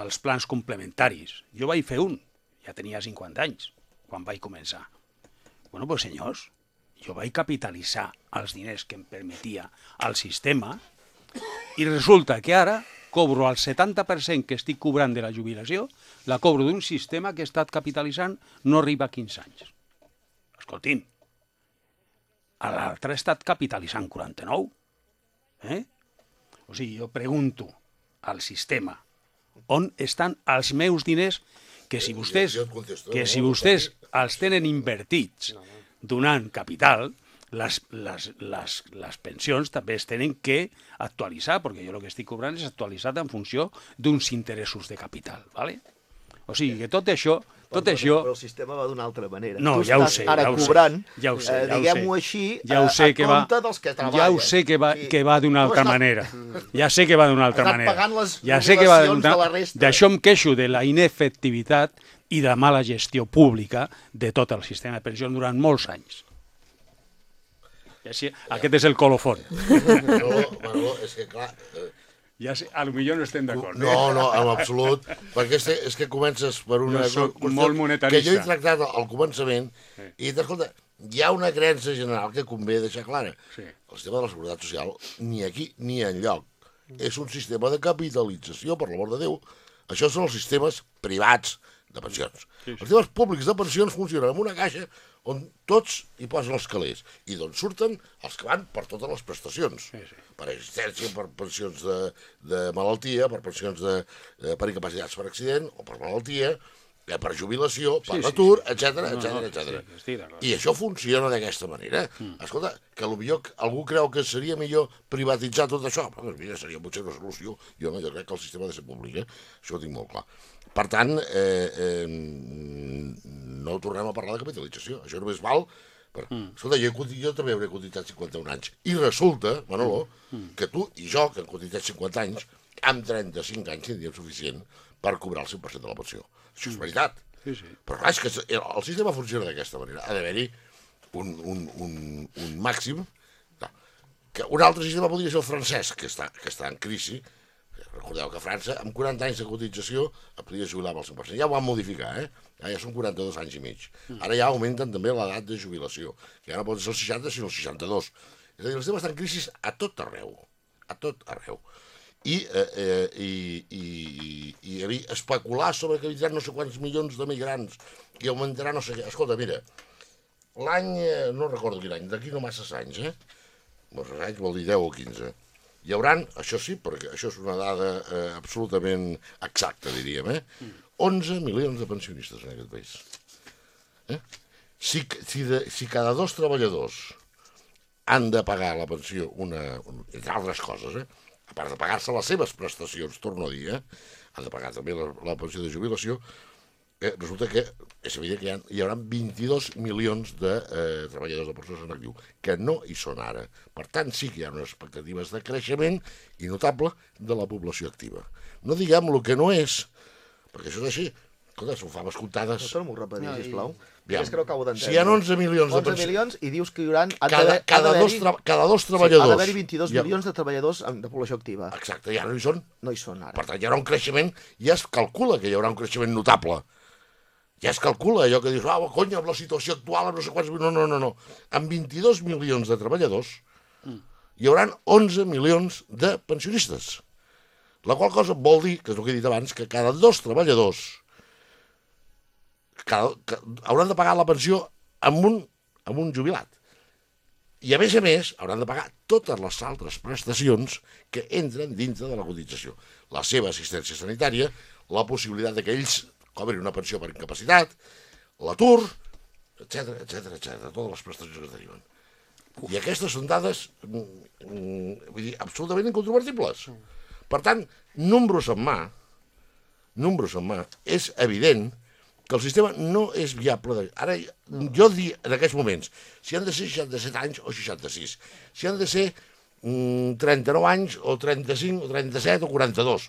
els plans complementaris, jo vaig fer un, ja tenia 50 anys, quan vaig començar. Bueno, doncs senyors, jo vaig capitalitzar els diners que em permetia el sistema i resulta que ara cobro el 70% que estic cobrant de la jubilació, la cobro d'un sistema que he estat capitalitzant no arriba a 15 anys. Escoltin, l'altre ha estat capitalitzant 49. Eh? O sigui, jo pregunto al sistema on estan els meus diners que si vostès, que si vostès els tenen invertits donant capital, les, les, les, les pensions també es tenen que actualitzar, perquè jo el que estic cobrant és actualitzat en funció d'uns interessos de capital. ¿vale? O sigui que tot això, tot Però- això... Però el sistema va d'una altra manera. No, tu ja ho sé, ara ja ho sé, cobrant, ja ho sé, eh, ja ho diguem-ho sé. així, Ja ho a- sé a que va, compte dels que treballen. ja ho sé que va, que va d'una altra estàs- manera. Ja sé que va d'una altra Estàs manera. pagant les Ja sé que va de la resta. D'això em queixo de la inefectivitat i de mala gestió pública de tot el sistema de pensions durant molts anys. I així, aquest és el colofon. Manolo, Manolo, és que clar... eh, Ja sé, a lo millor no estem d'acord. No, no, en absolut, perquè és, és que comences per una Jo soc qüestió molt monetarista. que jo he tractat al començament i escolta, hi ha una creença general que convé deixar clara. Sí. El sistema de la Seguretat Social, ni aquí ni enlloc, és un sistema de capitalització, per l'amor de Déu. Això són els sistemes privats de pensions. Sí, sí. Els sistemes públics de pensions funcionen amb una caixa on tots hi posen els calés i d'on surten els que van per totes les prestacions. Sí, sí. Per assistència, per pensions de, de malaltia, per pensions de, de, per incapacitats per accident o per malaltia, eh, per jubilació, per Sí, sí, atur, sí. etc No, no, etc sí, etc. d'acord. I això funciona d'aquesta manera. Mm. Escolta, que potser algú creu que seria millor privatitzar tot això. Doncs mira, seria potser una solució. Jo no, jo crec que el sistema ha de ser públic, eh? Això ho tinc molt clar. Per tant, eh, eh, no tornem a parlar de capitalització. Això només val... Per... Mm. Escolta, jo, jo també hauré cotitzat 51 anys. I resulta, Manolo, mm. que tu i jo, que hem cotitzat 50 anys, amb 35 anys tindríem suficient per cobrar el 100% de la pensió. Això és veritat. Sí, sí. Però clar, és que el el sistema funciona d'aquesta manera. Ha d'haver-hi un, un, un, un màxim. No. Que un altre sistema podria ser el francès, que està, que està en crisi. Recordeu que França, amb 40 anys de cotització, et podia jubilar amb el 100%. Ja ho van modificar, eh? Ja, ja són 42 anys i mig. Ara ja augmenten també l'edat de jubilació. Ja no pot ser els 60, sinó els 62. És a dir, el sistema està en crisi a tot arreu. A tot arreu. I, eh, eh, i, i, i, i, i especular sobre que vindran no sé quants milions de migrants i augmentarà no sé què. Escolta, mira, l'any, eh, no recordo quin any, d'aquí no masses anys, eh? Masses anys vol dir 10 o 15. Hi hauran, això sí, perquè això és una dada eh, absolutament exacta, diríem, eh? 11 milions de pensionistes en aquest país. Eh? Si, si, de, si cada dos treballadors han de pagar la pensió, una, un, entre altres coses, eh? a part de pagar-se les seves prestacions, torno a dir, eh? han de pagar també la, la pensió de jubilació, eh, resulta que és evident que hi, ha, hi haurà 22 milions de eh, treballadors de persones en actiu, que no hi són ara. Per tant, sí que hi ha unes expectatives de creixement i notable de la població activa. No diguem el que no és, perquè això és així. Escolta, són faves comptades. No m'ho repetir, No, i- sisplau. Aviam, És que no acabo d'entendre. Si hi ha 11 milions de 11 pensions... milions i dius que hi haurà... Cada, cada, ha dos, tra cada dos Sí, ha treballadors... d'haver-hi 22 Ja- milions de treballadors de població activa. Exacte, ja no hi són. No hi són ara. Per tant, hi haurà un creixement, ja es calcula que hi haurà un creixement notable. Ja es calcula allò que dius, ah, conya, amb la situació actual, no sé quants... No, no, no, no. Amb 22 milions de treballadors hi hauran 11 milions de pensionistes. La qual cosa vol dir, que és el que he dit abans, que cada dos treballadors cada, que, hauran de pagar la pensió amb un, amb un jubilat. I a més a més hauran de pagar totes les altres prestacions que entren dintre de la cotització. La seva assistència sanitària, la possibilitat que ells cobrin una pensió per incapacitat, l'atur, etc etc etc, totes les prestacions que deriven. I aquestes són dades mm, mm, vull dir, absolutament incontrovertibles. Per tant, números en mà, números en mà, és evident que el sistema no és viable. De... Ara, jo dic en aquests moments, si han de ser 67 anys o 66, si han de ser mm, 39 anys o 35 o 37 o 42,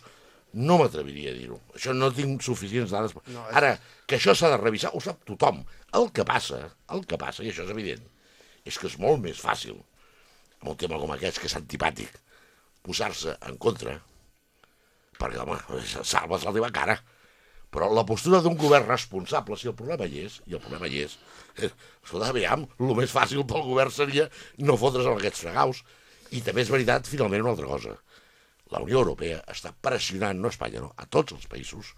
no m'atreviria a dir-ho. Això no tinc suficients dades. No, és... Ara, que això s'ha de revisar, ho sap tothom. El que passa, el que passa, i això és evident, és que és molt més fàcil, amb un tema com aquest, que és antipàtic, posar-se en contra, perquè, home, salva se la teva cara. Però la postura d'un govern responsable, si el problema hi és, i el problema hi és, escolta, aviam, el més fàcil pel govern seria no fotre's amb aquests fregaus. I també és veritat, finalment, una altra cosa. La Unió Europea està pressionant, no a Espanya, no, a tots els països,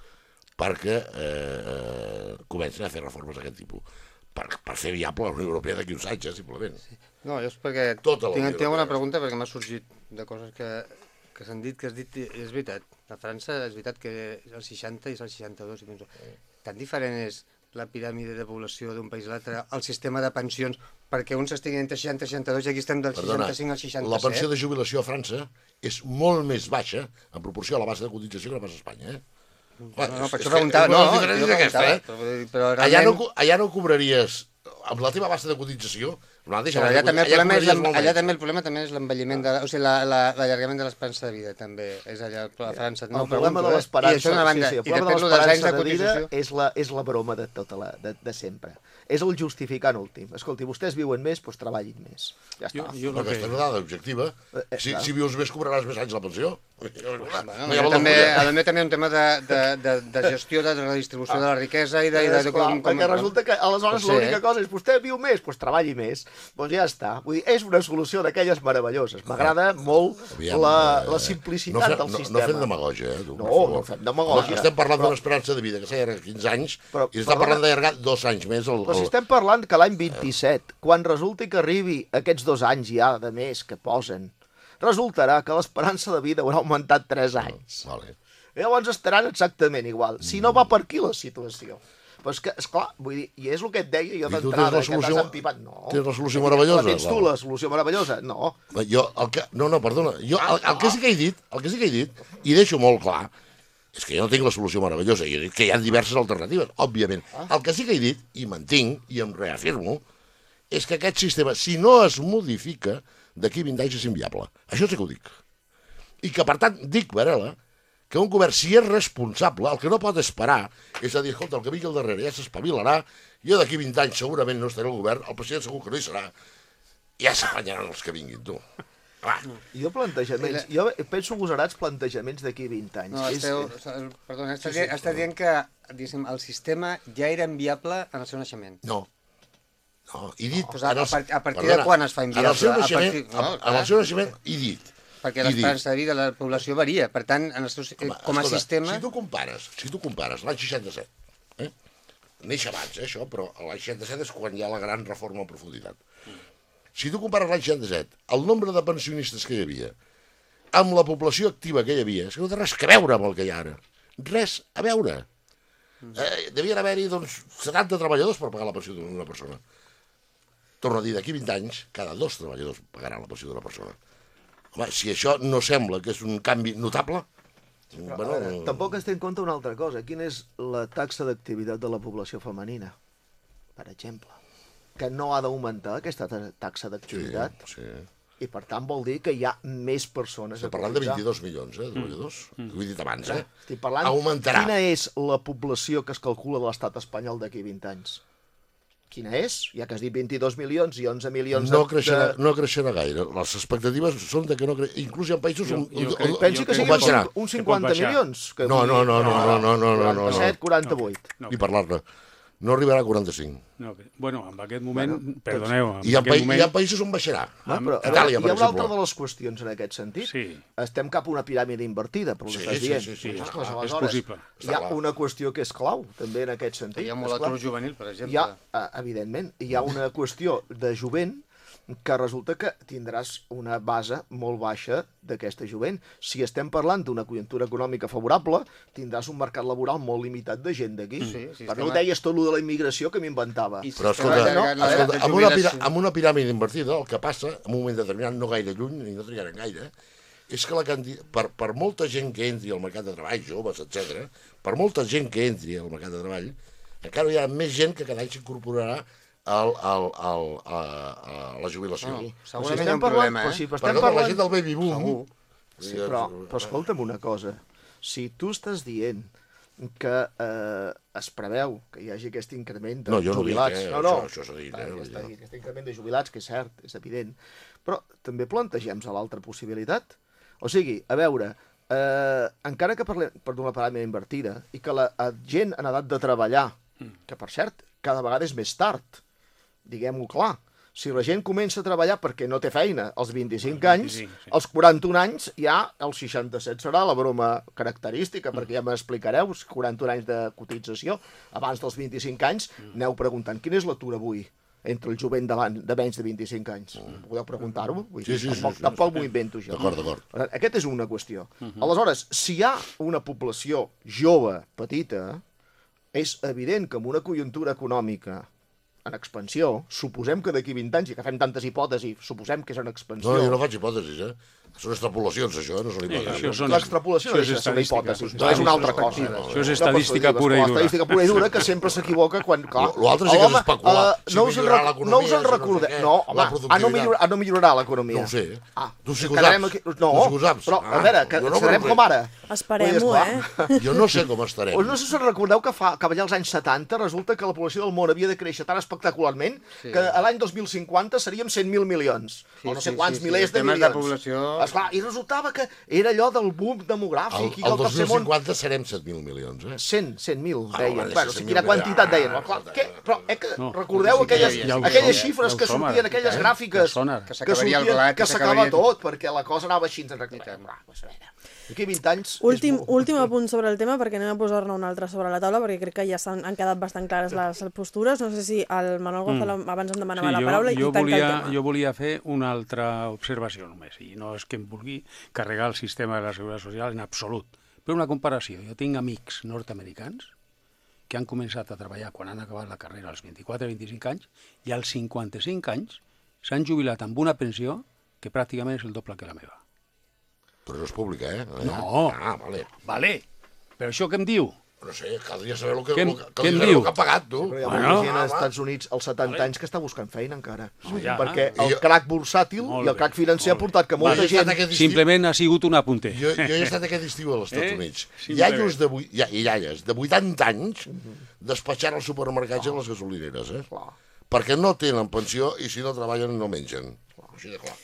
perquè eh, comencin a fer reformes d'aquest tipus. Per, per fer viable la Unió Europea d'aquí uns anys, eh, simplement. Sí. No, jo és perquè Tota tinc, tinc una pregunta perquè m'ha sorgit de coses que, que s'han dit, que has dit, i és veritat. A França és veritat que és el 60 i és el 62. I penso, tan diferent és la piràmide de població d'un país a l'altre, el sistema de pensions, perquè uns estiguin entre 60 i 62 i aquí estem del Perdona, 65 al 67. la pensió de jubilació a França és molt més baixa en proporció a la base de cotització que no pas a Espanya, eh? No, no, per això preguntava, no, jo diferent d'aquesta, preguntava, eh? però, però Allà realment... no, allà no cobraries, amb la teva base de cotització, la base allà de també el problema és, allà també el problema també és l'envelliment, de, o sigui, la- la- l'allargament de l'esperança de vida, també, és allà a França. No, el problema de eh? l'esperança sí, sí, el problema de lo dels anys l'esperança de de, vida cotització. és la, és la broma de tota la, de, de sempre. És el justificant últim. Escolti, vostès viuen més, doncs treballin més. Ja està. Jo, jo aquesta és una dada objectiva. Eh, Si, clar. si vius més, cobraràs més anys la pensió. Bueno, també, a mi també un tema de, de, de, de gestió, de redistribució de la riquesa i de... I de, de clar, perquè resulta que aleshores l'única eh? cosa és vostè viu més, doncs treballi més. Doncs ja està. Vull dir, és una solució d'aquelles meravelloses. M'agrada molt Aviam, la, eh, la simplicitat no fem, del no, sistema. No fem demagògia, eh, tu, No, no fem demagògia. Home, estem parlant Però- d'una esperança de vida que s'allarga 15 anys Però, i perdona. parlant d'allargar dos anys més. El, Però si el... estem parlant que l'any 27, quan resulti que arribi aquests dos anys ja de més que posen, resultarà que l'esperança de vida haurà augmentat 3 anys. Vale. Llavors estaran exactament igual. Si no va per aquí la situació. Però és que, esclar, vull dir, i és el que et deia jo d'entrada, la que solució- t'has empipat. No. tens la solució La meravellosa, tens tu, la solució meravellosa? No. Jo, el que... No, no, perdona. Jo, el, el, que sí que he dit, el que sí que he dit, i deixo molt clar, és que jo no tinc la solució meravellosa, jo dit que hi ha diverses alternatives, òbviament. El que sí que he dit, i mantinc, i em reafirmo, és que aquest sistema, si no es modifica, d'aquí 20 anys és inviable. Això sí que ho dic. I que, per tant, dic, Varela, que un govern, si és responsable, el que no pot esperar és a dir, escolta, el que vingui al darrere ja s'espavilarà, jo d'aquí 20 anys segurament no estaré al govern, el president segur que no hi serà, ja s'apanyaran els que vinguin, tu. Va, Jo plantejaments, jo penso gosarats plantejaments d'aquí 20 anys. No, esteu, perdona, estàs, dient, estàs dient que diguéssim, el sistema ja era inviable en el seu naixement. no. No, he dit... A- en a els- a partir de quan es fa En el seu inviable? A naixement, partir- no, en el seu naixement he dit... Perquè l'esperança de vida de la població varia. Per tant, en el seu, home, com a escolta, sistema... Si tu compares, si tu compares l'any 67, eh? neix abans, eh, això, però l'any 67 és quan hi ha la gran reforma en profunditat. Si tu compares l'any 67, el nombre de pensionistes que hi havia, amb la població activa que hi havia, és que no té res a veure amb el que hi ha ara. Res a veure. Eh, devien haver-hi, doncs, 70 treballadors per pagar la pensió d'una persona. Torno a dir, d'aquí 20 anys, cada dos treballadors pagaran la pensió d'una persona. Home, si això no sembla que és un canvi notable, Però, bueno, veure, tampoc es té en compte una altra cosa. Quina és la taxa d'activitat de la població femenina, per exemple? Que no ha d'augmentar aquesta ta- taxa sí, d'activitat sí. i, per tant, vol dir que hi ha més persones Estem a parlant de cotitzar. 22 milions, eh, de treballadors. Ho he dit abans, eh? Estic parlant Augmentarà. quina és la població que es calcula de l'estat espanyol d'aquí 20 anys. Quina és? Ja que has dit 22 milions i 11 milions No de... creixerà, de... no creixerà gaire. Les expectatives són de que no creixerà. Inclús hi ha països Jo- on... jo on- crec- on- Pensi jo que siguin que uns, Que pot 50 baixar. milions. Que No, no, dir, no, no, no, no, no, no, no. 47, 48. No, Ni parlar-ne. No arribarà a 45. no, bueno, en aquest moment, perdoneu, en Hi ha, aquest pa moment... ha països on baixarà. No, però, a Itàlia, hi ha una altra de les qüestions en aquest sentit. Sí. Estem cap a una piràmide invertida, per Sí, que estàs sí, dient. sí, sí, sí, Ah, és doncs clar, és aleshores, possible. Hi ha una qüestió que és clau, també, en aquest sentit. Hi ha molt atur juvenil, per exemple. Hi ha, eh, evidentment, hi ha una qüestió de jovent que resulta que tindràs una base molt baixa d'aquesta jovent. Si estem parlant d'una conjuntura econòmica favorable, tindràs un mercat laboral molt limitat de gent d'aquí. Sí, sí, per estem no deies tot allò de la immigració que m'inventava. Però sistema escolta, no, escolta amb, una amb una piràmide invertida, el que passa, en un moment determinat, no gaire lluny, ni no trigarem gaire, és que la canti... per, per molta gent que entri al mercat de treball, joves, etc, per molta gent que entri al mercat de treball, encara hi ha més gent que cada any s'incorporarà al, al, al, a, a la jubilació. No, No, segurament estem hi ha un parlant- problema, però eh? si- estem la parlant- gent del baby boom... Segur. Sí, però, però escolta'm una cosa. Si tu estàs dient que eh, es preveu que hi hagi aquest increment de No, jo no ho dic, jubilats... eh? No, no, Això- això dit, eh? dit, aquest increment de jubilats, que és cert, és evident. Però també plantegem a l'altra possibilitat. O sigui, a veure, eh, encara que parlem per d'una paràmia invertida i que la eh, gent en edat de treballar, que per cert, cada vegada és més tard, diguem-ho clar, si la gent comença a treballar perquè no té feina als 25 anys, 25, sí. als 41 anys ja el 67 serà la broma característica, perquè ja m'explicareu, 41 anys de cotització, abans dels 25 anys, aneu preguntant, quin és l'atur avui? entre el jovent de, de menys de 25 anys. Podeu preguntar-ho? Vull Sí, dir, sí, sí, tampoc, sí. tampoc m'ho invento jo. D'acord, d'acord. Aquesta és una qüestió. Aleshores, si hi ha una població jove, petita, és evident que amb una conjuntura econòmica en expansió, suposem que d'aquí 20 anys, i que fem tantes hipòtesis, suposem que és en expansió... No, jo no faig hipòtesis, eh? Són extrapolacions, això, eh? no són Sí, hipòtesis. això són- L'extrapolació no és ser una estadística. hipòtesi, no és una altra cosa. perspectiva. Això és No estadística perspectives, pura i dura. Estadística pura i dura que sempre s'equivoca quan... L'altre sí que és especular. eh, Si no us en, no us en no recordeu. què, No, home, ah, no, millora, ah, no millorarà l'economia. No ho sé. Ah, Tu sí que ho saps. Aquí... Tu No, sí que ho saps. però, Ah, a veure, que no serem com ara. Esperem-ho, eh? Jo no sé com estarem. Us no sé si us recordeu que fa que allà als anys 70 resulta que la població del món havia de créixer tan espectacularment Sí. que a l'any 2050 seríem 100.000 milions. Sí, o no sé sí, quants sí, sí. milers de milions. Esclar, I resultava que era allò del boom demogràfic El, i que el el tercer món 2050 serem 7.000 milions, eh? 100, 100.000, Ah, deien. bueno, o 100.000 sigui, quina quantitat deien. ah, Clar, què? Però eh, que No, recordeu sí que aquelles, ja- ja aquelles xifres que sortien, aquelles Eh? gràfiques. Que que s'acabaria el sortien, blat, que que s'acabaria- tot, perquè la cosa anava així. Ens reclamem. Pues a veure, D'aquí 20 anys... Últim, últim apunt sobre el tema, perquè anem a posar-ne un altre sobre la taula, perquè crec que ja s'han han quedat bastant clares les postures. No sé si el Manuel Gonzalo mm. abans em demanava la jo, paraula i jo tanca volia, el tema. Jo volia fer una altra observació només, i no és que em vulgui carregar el sistema de la Seguretat Social en absolut. Però una comparació. Jo tinc amics nord-americans que han començat a treballar quan han acabat la carrera als 24-25 anys i als 55 anys s'han jubilat amb una pensió que pràcticament és el doble que la meva. Però no és pública, eh? No. Ah, vale. Vale, però això què em diu? No sé, caldria saber el que, Què el que, què saber el que ha pagat, tu. Però hi ha Bueno, gent home. als Estats Units als 70 anys que està buscant feina encara. ja. perquè I el jo- crac bursàtil Molt i el crac financer ha portat que molta gent... estiu, Simplement ha sigut un apunte. jo, jo he estat aquest estiu als Estats Eh? Units. Simplement. Iaios de, ia- i iaies de 80 anys despatxant als supermercats i a les gasolineres, eh? Clar. Perquè no tenen pensió i si no treballen no mengen. Així de clar.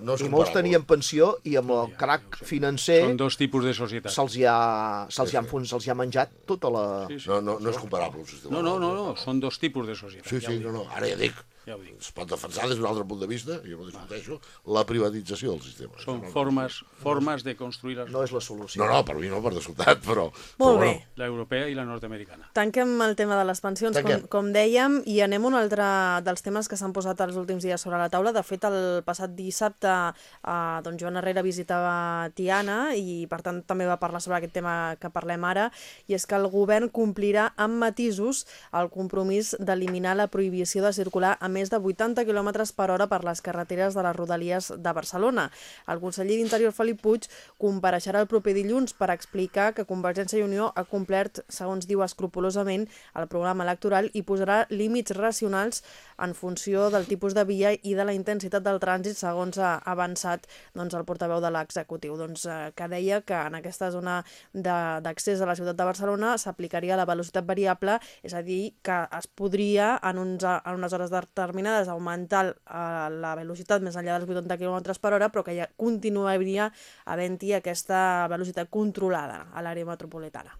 No és I molts tenien pensió i amb el crac financer Són dos tipus de societats. se'ls hi, ha, se'ls hi, ha, enfons- se'ls hi ha menjat tota la... No, no, no és comparable el sistema. No, no, no, no, són dos tipus de societats. Sí, ja sí, no, no. Ara ja dic, Ja ho dic. es pot defensar des d'un altre punt de vista, jo no discuteixo, la privatització del sistema. Són no- formes, formes de construir les... No és la solució. No, no, per mi no, per descomptat, però... Molt però, bé. L'europea i la nord-americana. Tanquem el tema de les pensions, com, Tanquem. com dèiem, i anem a un altre dels temes que s'han posat els últims dies sobre la taula. De fet, el passat dissabte, eh, doncs Joan Herrera visitava Tiana i, per tant, també va parlar sobre aquest tema que parlem ara, i és que el govern complirà amb matisos el compromís d'eliminar la prohibició de circular a més de 80 km per hora per les carreteres de les rodalies de Barcelona. El conseller d'Interior, Felip Puig, compareixerà el proper dilluns per explicar que Convergència i Unió ha complert, segons diu escrupolosament, el programa electoral i posarà límits racionals en funció del tipus de via i de la intensitat del trànsit, segons ha avançat doncs, el portaveu de l'executiu, doncs, eh, que deia que en aquesta zona de- d'accés a la ciutat de Barcelona s'aplicaria la velocitat variable, és a dir, que es podria en, uns, en unes hores determinades augmentar eh, la velocitat més enllà dels 80 km per hora, però que ja continuaria havent-hi aquesta velocitat controlada a l'àrea metropolitana.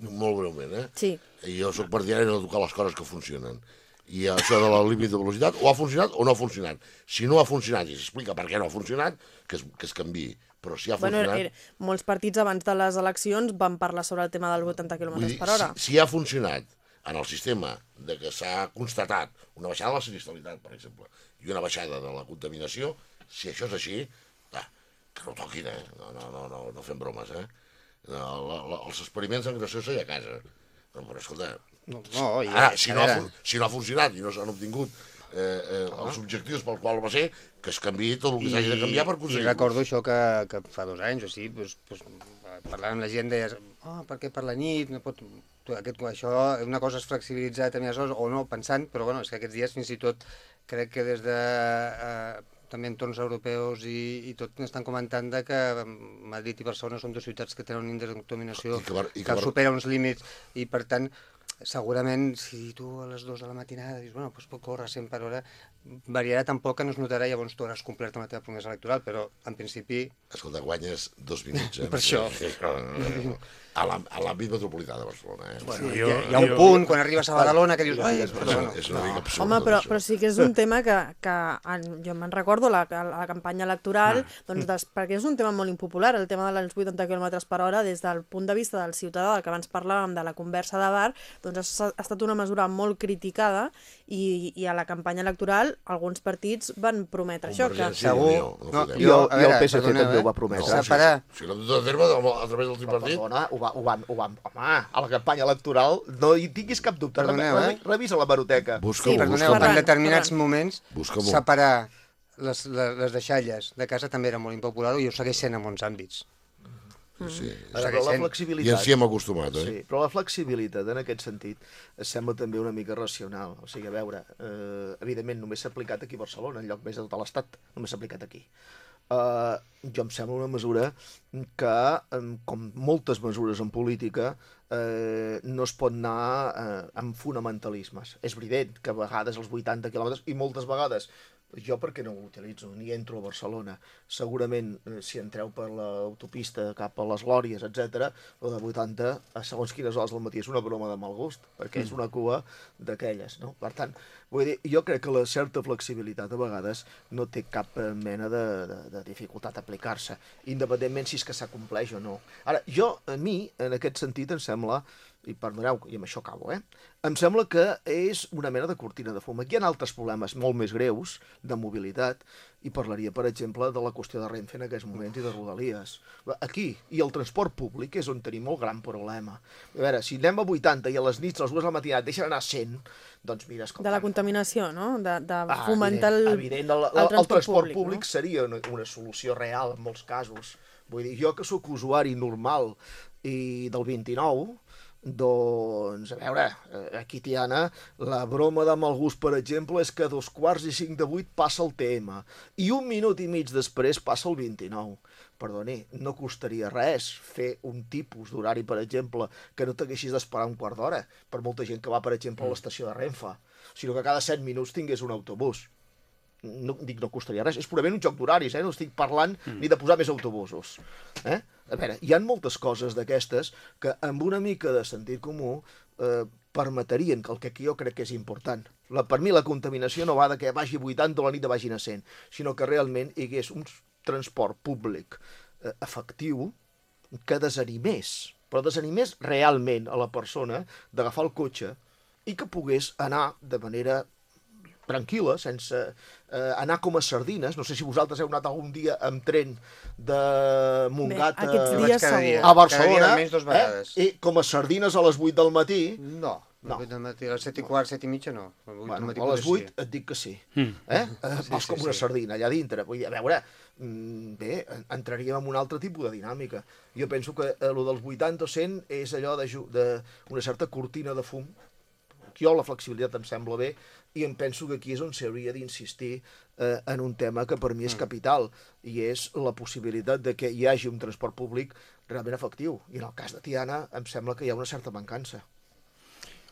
Molt breument, eh? Sí. Jo sóc partidari de tocar les coses que funcionen. I això de la límit de velocitat, o ha funcionat o no ha funcionat. Si no ha funcionat i s'explica per què no ha funcionat, que es, que es canvi. Però si ha Bueno, funcionat... era, molts partits abans de les eleccions van parlar sobre el tema dels 80 km dir, per hora. si, si ha funcionat en el sistema de que s'ha constatat una baixada de la sinistralitat, per exemple, i una baixada de la contaminació, si això és així, ah, que no toquin, eh? No, no, no, no, no fem bromes, eh? No, la, la, els experiments en graciosa i a casa. No, però escolta, No, no, i, ara, si no, ha, si no ha funcionat i no s'han obtingut eh, eh, els objectius pel qual va ser, que es canviï tot el que s'hagi de canviar per I aconseguir recordo això que, que fa dos anys o així, doncs, doncs, parlant amb la gent deies, oh, per què per la nit, no pot... Aquest, això, una cosa és flexibilitzar determinades hores o no, pensant, però bueno, és que aquests dies fins i tot crec que des de eh, també entorns europeus i, i tot estan comentant de que Madrid i Barcelona són dues ciutats que tenen un índex I que Bar- i que que Bar- supera uns límits i per tant segurament si tu a les 2 de la matinada dius, bueno, doncs pot córrer 100 per hora, variarà tan poc que no es notarà, llavors tu hauràs complert amb la teva promesa electoral, però en principi Escolta, guanyes dos minuts, eh? Per això. A l'àmbit metropolità de Barcelona, eh? Bueno, hi, jo, ha, hi ha un jo- punt quan arribes a Badalona que dius, ai, és, però bueno, és una mica absurd. Home, però, això. però sí que és un tema que, que en, jo me'n recordo, la, la campanya electoral, doncs des, perquè és un tema molt impopular, el tema dels 80 km per hora, des del punt de vista del ciutadà, del que abans parlàvem de la conversa de bar, doncs ha, ha estat una mesura molt criticada i, i a la campanya electoral alguns partits van prometre això. Que... Segur. Unió, no No, fotem. I el, PSC perdoneu, també eh? ho va prometre. No, separar. Si l'han dut a terme a, a través del tripartit, Perdona, ho, va, ho, van, ho, van, home, a la campanya electoral no hi tinguis cap dubte. Perdoneu, eh? Revisa la baroteca. busca-ho, Sí, Perdoneu, busca-ho. en determinats Ferran. moments Busca-m'ho. separar les, les, les deixalles de casa també era molt impopular i ho segueix sent en molts àmbits. Sí. Ara, però la sent. I flexibilitat... ens hi hem acostumat, eh? Sí, però la flexibilitat en aquest sentit es sembla també una mica racional. O sigui, a veure, eh, evidentment només s'ha aplicat aquí a Barcelona, en lloc més de tot l'estat, només s'ha aplicat aquí. Uh, jo em sembla una mesura que, com moltes mesures en política, eh, no es pot anar eh, amb fonamentalismes. És veritat que a vegades els 80 quilòmetres, i moltes vegades, jo perquè no ho utilitzo, ni entro a Barcelona. Segurament, eh, si entreu per l'autopista cap a les Glòries, etc, el de 80, a segons quines hores del matí, és una broma de mal gust, perquè és una cua d'aquelles, no? Per tant, vull dir, jo crec que la certa flexibilitat a vegades no té cap eh, mena de, de, de dificultat a aplicar-se, independentment si és que s'acompleix o no. Ara, jo, a mi, en aquest sentit, em sembla i perdoneu, i amb això acabo, eh? Em sembla que és una mena de cortina de fum. Aquí hi ha altres problemes molt més greus de mobilitat i parlaria, per exemple, de la qüestió de Renfe en aquests moments i de Rodalies. Aquí, i el transport públic és on tenim molt gran problema. A veure, si anem a 80 i a les nits, a les dues de la matinada, deixen anar a 100, doncs mira, escolta... De la contaminació, no? De, de Ah, fomentar el, evident, evident, el, el, el, transport públic, seria una, una solució real en molts casos. Vull dir, jo que sóc usuari normal i del 29, doncs, a veure, eh, aquí, Tiana, la broma de mal gust, per exemple, és que a dos quarts i cinc de vuit passa el TM i un minut i mig després passa el 29. Perdoni, no costaria res fer un tipus d'horari, per exemple, que no t'haguessis d'esperar un quart d'hora, per molta gent que va, per exemple, a l'estació de Renfe, sinó que cada 7 minuts tingués un autobús no, dic, no costaria res, és purament un joc d'horaris, eh? no estic parlant mm. ni de posar més autobusos. Eh? A veure, hi han moltes coses d'aquestes que amb una mica de sentit comú eh, permetrien que el que jo crec que és important. La, per mi la contaminació no va de que vagi 80 o la nit de vagin a 100, sinó que realment hi hagués un transport públic eh, efectiu que desanimés, però desanimés realment a la persona d'agafar el cotxe i que pogués anar de manera tranquil·la, sense eh, anar com a sardines. No sé si vosaltres heu anat algun dia amb tren de Montgat Bé, cada segur. dia. a Cada Barcelona, dia almenys dos vegades. eh? i com a sardines a les 8 del matí, No, No. no. Matí, a les 7 i quart, 7 i mitja no. A del bueno, matí a les potser 8 et dic que sí. Mm. Eh? eh vas sí, com una sí. sardina allà dintre. Vull dir, a veure, mm, bé, en- entraríem en un altre tipus de dinàmica. Jo penso que eh, lo dels 80 o 100 és allò de, ju- de una certa cortina de fum. Jo la flexibilitat em sembla bé i em penso que aquí és on s'hauria d'insistir eh, en un tema que per mi és capital i és la possibilitat de que hi hagi un transport públic realment efectiu. I en el cas de Tiana em sembla que hi ha una certa mancança.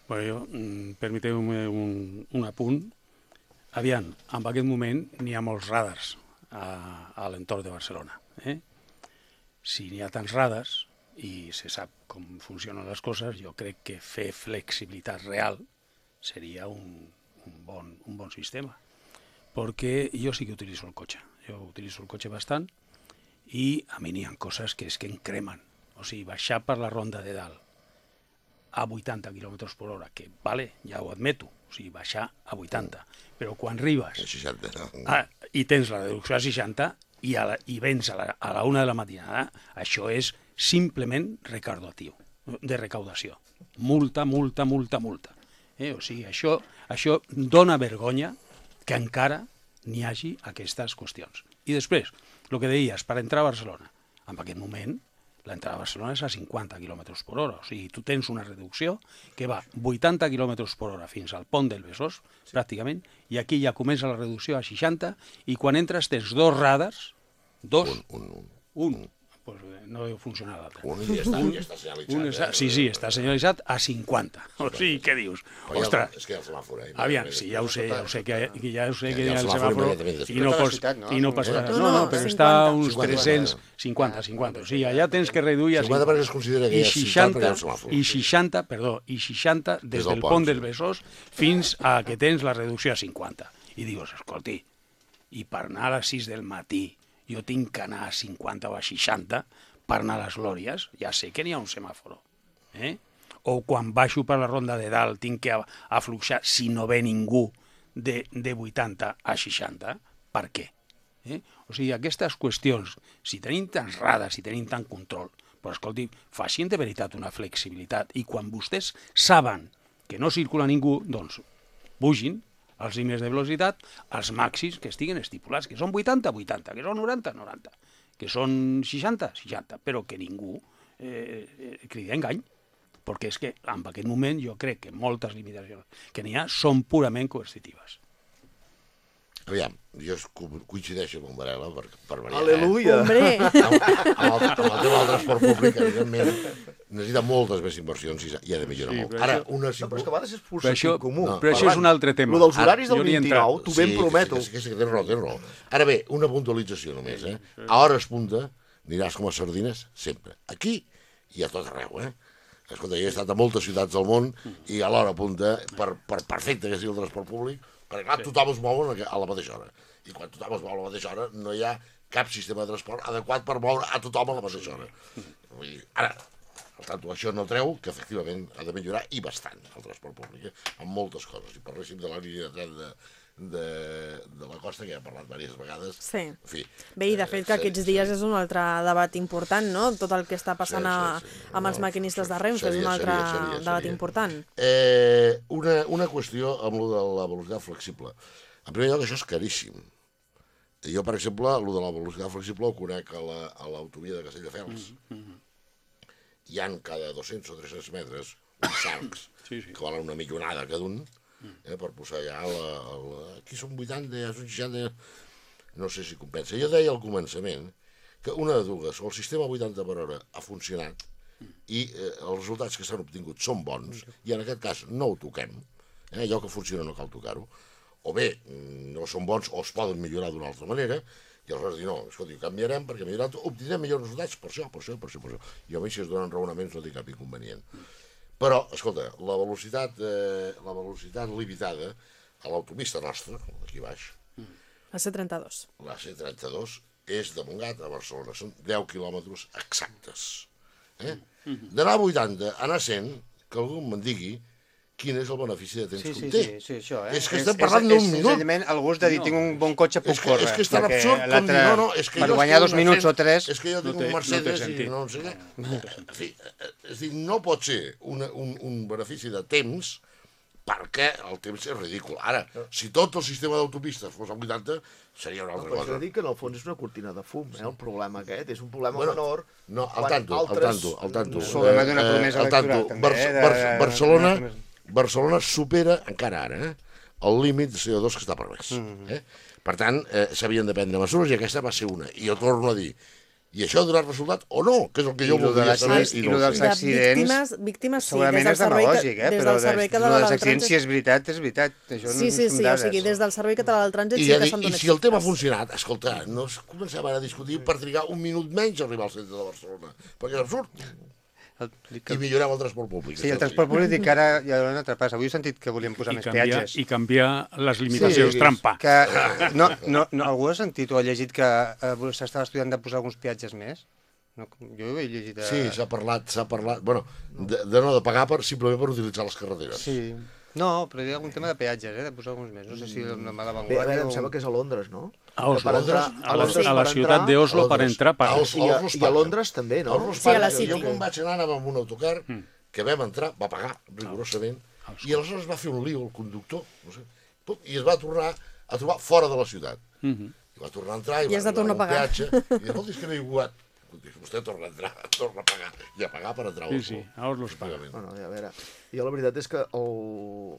Bueno, jo, mm, permeteu-me un, un apunt. Aviam, en aquest moment n'hi ha molts radars a, a l'entorn de Barcelona. Eh? Si n'hi ha tants radars i se sap com funcionen les coses, jo crec que fer flexibilitat real seria un, un, bon, un bon sistema. Perquè jo sí que utilitzo el cotxe. Jo utilitzo el cotxe bastant i a mi n'hi ha coses que és que em cremen. O sigui, baixar per la ronda de dalt a 80 km per hora, que vale, ja ho admeto, o sigui, baixar a 80, però quan arribes A 60, no? ah, i tens la reducció a 60 i, a la, i vens a la, a la una de la matinada, això és simplement recaudatiu, de recaudació. Multa, multa, multa, multa. Eh? O sigui, això, això dona vergonya que encara n'hi hagi aquestes qüestions. I després, el que deies, per entrar a Barcelona, en aquest moment l'entrada a Barcelona és a 50 km per hora. O sigui, tu tens una reducció que va 80 km per hora fins al pont del Besòs, sí. pràcticament, i aquí ja comença la reducció a 60, i quan entres tens dos radars, dos, Un, un, un. un, pues, eh, no deu funcionar l'altre. Un ja està, ja està senyalitzat. Un eh? sí, sí, està senyalitzat a 50. O sigui, què dius? Però ja- Ostres, És que hi ha el semàfor, eh? Aviam, sí, ja ho sé, ja ho sé que, que ja ho sé que Hi ha el semàfor i no no? i no passarà. No, No, però 50. està a uns 50, 300, 50, 50. O sigui, allà tens que reduir a 50 perquè es considera que I hi ha ciutat perquè hi ha 60, un semàfor. i 60, perdó, i 60 des, del pont, del. Besòs fins a que tens la reducció a 50. I dius, escolti, i per anar a les 6 del matí jo tinc que anar a 50 o a 60 per anar a les Glòries, ja sé que n'hi ha un semàforo. Eh? o quan baixo per la ronda de dalt tinc que afluixar si no ve ningú de, de 80 a 60? Per què? Eh? O sigui, aquestes qüestions, si tenim tants radars, si tenim tant control, però escolti, facin de veritat una flexibilitat i quan vostès saben que no circula ningú, doncs pugin els límits de velocitat als màxims que estiguen estipulats, que són 80, 80, que són 90, 90, que són 60, 60, però que ningú eh, eh, cridi engany, perquè és que en aquest moment jo crec que moltes limitacions que n'hi ha són purament coercitives. Aviam, jo coincideixo amb en Varela per, per variar. Aleluia! Eh? Amb, amb, el, amb el tema del transport públic, evidentment, necessita moltes més inversions i, i ha de millorar Sí, molt. Ara, això- una No, però és que a vegades és Però això- comú. no, però això és un altre tema. Lo dels Ara, horaris del jo n'hi he 29, entrat. t'ho ben que prometo. Sí, que, sí, que tens raó, tens raó. Ara bé, una puntualització només, eh? A hores punta aniràs com a sardines sempre. Aquí i a tot arreu, eh? Escolta, jo he estat a moltes ciutats del món i a l'hora punta, per, per perfecte que sigui el transport públic, perquè clar, tothom es mou a la- mateixa hora. I quan tothom es mou a la mateixa hora no hi ha cap sistema de transport adequat per moure a tothom a la mateixa hora. Vull dir, ara, per tant, això no treu que efectivament ha de millorar i bastant el transport públic, eh? en moltes coses. Si parléssim de la línia de tren de, de, de la costa, que ja he parlat diverses vegades, Sí. en fi. Bé, i de fet que eh, aquests dies és un altre debat important, no? Tot el que està passant Sí, a, sí, sí. amb els No, maquinistes de seria- Renfe és un altre seria- seria- debat seria. important. Eh, una, una qüestió amb lo de la velocitat flexible. En primer lloc, això és caríssim. Jo, per exemple, el de la velocitat flexible ho conec a la- a l'autovia de Castelldefels. Hi han cada 200 o 300 metres uns sarcs Sí, sí. que valen una millonada cada un eh, per posar ja la, la... Aquí són 80, ja són 60... No sé si compensa. Jo deia al començament que una de dues, o el sistema 80 per hora ha funcionat i eh, els resultats que s'han obtingut són bons, i en aquest cas no ho toquem, eh, allò que funciona no cal tocar-ho, o bé mm, no són bons o es poden millorar d'una altra manera, i aleshores dir, no, escolti, ho canviarem perquè millorant obtindrem millors resultats per això, per això, per això, per això. I a mi si es donen raonaments no té cap inconvenient. Però, escolta, la velocitat, eh, la velocitat limitada a l'autopista nostra, aquí baix, A C32. la C32 és de Montgat a Barcelona, són 10 quilòmetres exactes. Eh? D'anar a 80, a anar a 100, que algú me'n digui quin és el benefici de temps Sí, que sí, un té. sí, sí, això, eh? És que estem parlant d'un minut. És, senzillament el gust de dir, tinc un bon cotxe, puc És que, córrer. és que és tan absurd com dir, no, no, és que per jo guanyar dos minuts o tres... És que jo tinc No té- un no Mercedes i sentit. no, no sé què. En fi, eh, és a dir, no pot ser una, un, un benefici de temps perquè el temps és ridícul. Ara, si tot el sistema d'autopistes fos a 80, seria una No, altra però això cosa. de dir que en el fons és una cortina de fum, eh, el problema aquest. És un problema Bueno, menor. No, al tanto, al tanto, al Eh, promesa al tanto. electoral, també, Bar eh, de- Bar de- Barcelona, promesa. Barcelona supera, encara ara, eh, el límit de CO2 que està permès. Mm-hmm. eh? Per tant, eh, s'havien de prendre mesures i aquesta va ser una. I jo torno a dir, i això ha donat resultat o no? Que és el que jo I voldria les saber i i no dels accidents, víctimes, víctimes sí, Segurament des és demagògic, eh? des però del servei català lo de dels accidents, si és veritat, és veritat. Això Sí, no sí, sí, o dades. sigui, des del Servei Català del Trànsit I, sí ja que I si el tema ha funcionat, escolta, no es comencem ara a discutir per trigar un minut menys a arribar al centre de Barcelona, perquè és absurd. El, I que... millorem el transport públic. Sí, el transport públic dic que ara hi ha un altre pas. Avui he sentit que volien posar I més canviar, peatges. I canviar les limitacions, Sí, trampa. Que, no, no, no, algú ha sentit o ha llegit que eh, s'estava estudiant de posar alguns peatges més? No, jo ho he llegit. A... Sí, s'ha parlat, s'ha parlat, bueno, de, de no de pagar per, simplement per utilitzar les carreteres. Sí. No, però hi ha algun tema de peatges, eh, de posar alguns més. No sé si la mala Bé, a vanguardia... veure, em sembla que és a Londres, no? A Oslo, Per entrar- a la, a la ciutat entrar- d'Oslo per entrar per... A Oslo. I a, i a. Londres també, no? Oslo Sí, a la. City. Jo quan vaig anar anava amb un autocar que vam entrar, va pagar rigorosament, i aleshores va fer un lío el conductor, no sé, i es va tornar a trobar fora de la ciutat. Mhm. I va tornar a entrar i, I va de tornar a pagar. Peatge, I diu, escolta, és que no he. Dic, vostè torna a entrar, torna a pagar, i a pagar per entrar a Sí, Oslo. sí, a Oslo es paga. Bueno, a veure, jo la veritat és que el...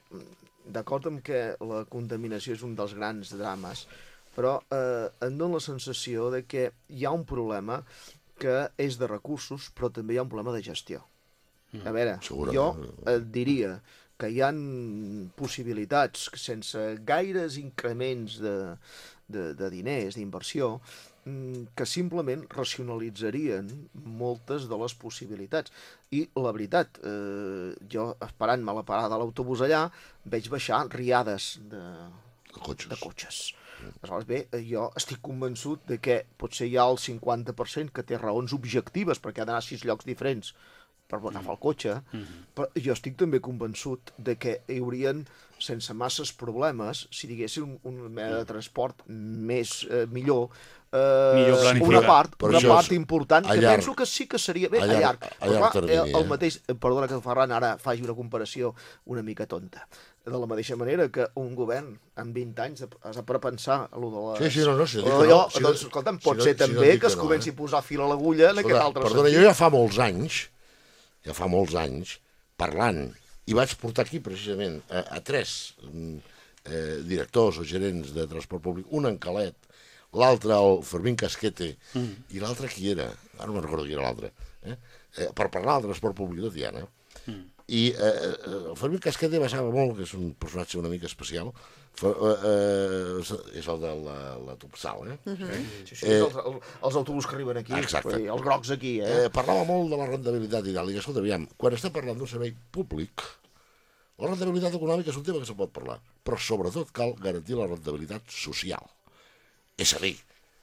d'acord amb que la contaminació és un dels grans drames, però eh, em dóna la sensació de que hi ha un problema que és de recursos, però també hi ha un problema de gestió. A veure, Segurament. jo et diria que hi han possibilitats que sense gaires increments de, de, de diners, d'inversió, mm, que simplement racionalitzarien moltes de les possibilitats. I la veritat, eh, jo esperant-me a la parada de l'autobús allà, veig baixar riades de, De cotxes. de cotxes. Aleshores, bé, eh, jo estic convençut de que potser hi ha el 50% que té raons objectives perquè ha d'anar a sis llocs diferents per agafar el cotxe, però jo estic també convençut de que hi haurien sense masses problemes si diguessin un, un mètode de transport més eh, millor eh, Millor una part, Però una part important que llarg- penso que sí que seria bé a a llarg- llarg, a però llarg clar, termini, eh, el eh? mateix, eh, perdona que el Ferran ara faci una comparació una mica tonta de la mateixa manera que un govern amb 20 anys has de prepensar allò de les... Sí, sí, no, no, si allò, no, si doncs, no- escolta'm, si pot no- ser si no també dic que que es no, comenci eh? a posar fil a l'agulla en aquest altre perdona, sentit. jo ja fa molts anys, ja fa molts anys, parlant, i vaig portar aquí precisament a, a tres mm, eh, directors o gerents de transport públic, un en Calet, l'altre el Fermín Casquete, mm. i l'altre qui era? Ara no me'n recordo qui era l'altre. Eh? Eh, per parlar del transport públic de Tiana. Mm. I eh, eh, el Fermín Casquete basava molt, que és un personatge una mica especial, fa, eh, eh, és el de la, la Topsal, eh? Mm -hmm. Sí, sí, els, els, els autobusos que arriben aquí, Exacte. vull dir, els grocs aquí, eh? eh, parlava molt de la rendibilitat i tal. I escolta, aviam, quan estem parlant d'un servei públic, la rendibilitat econòmica és un tema que se pot parlar, però sobretot cal garantir la rendibilitat social. És a dir,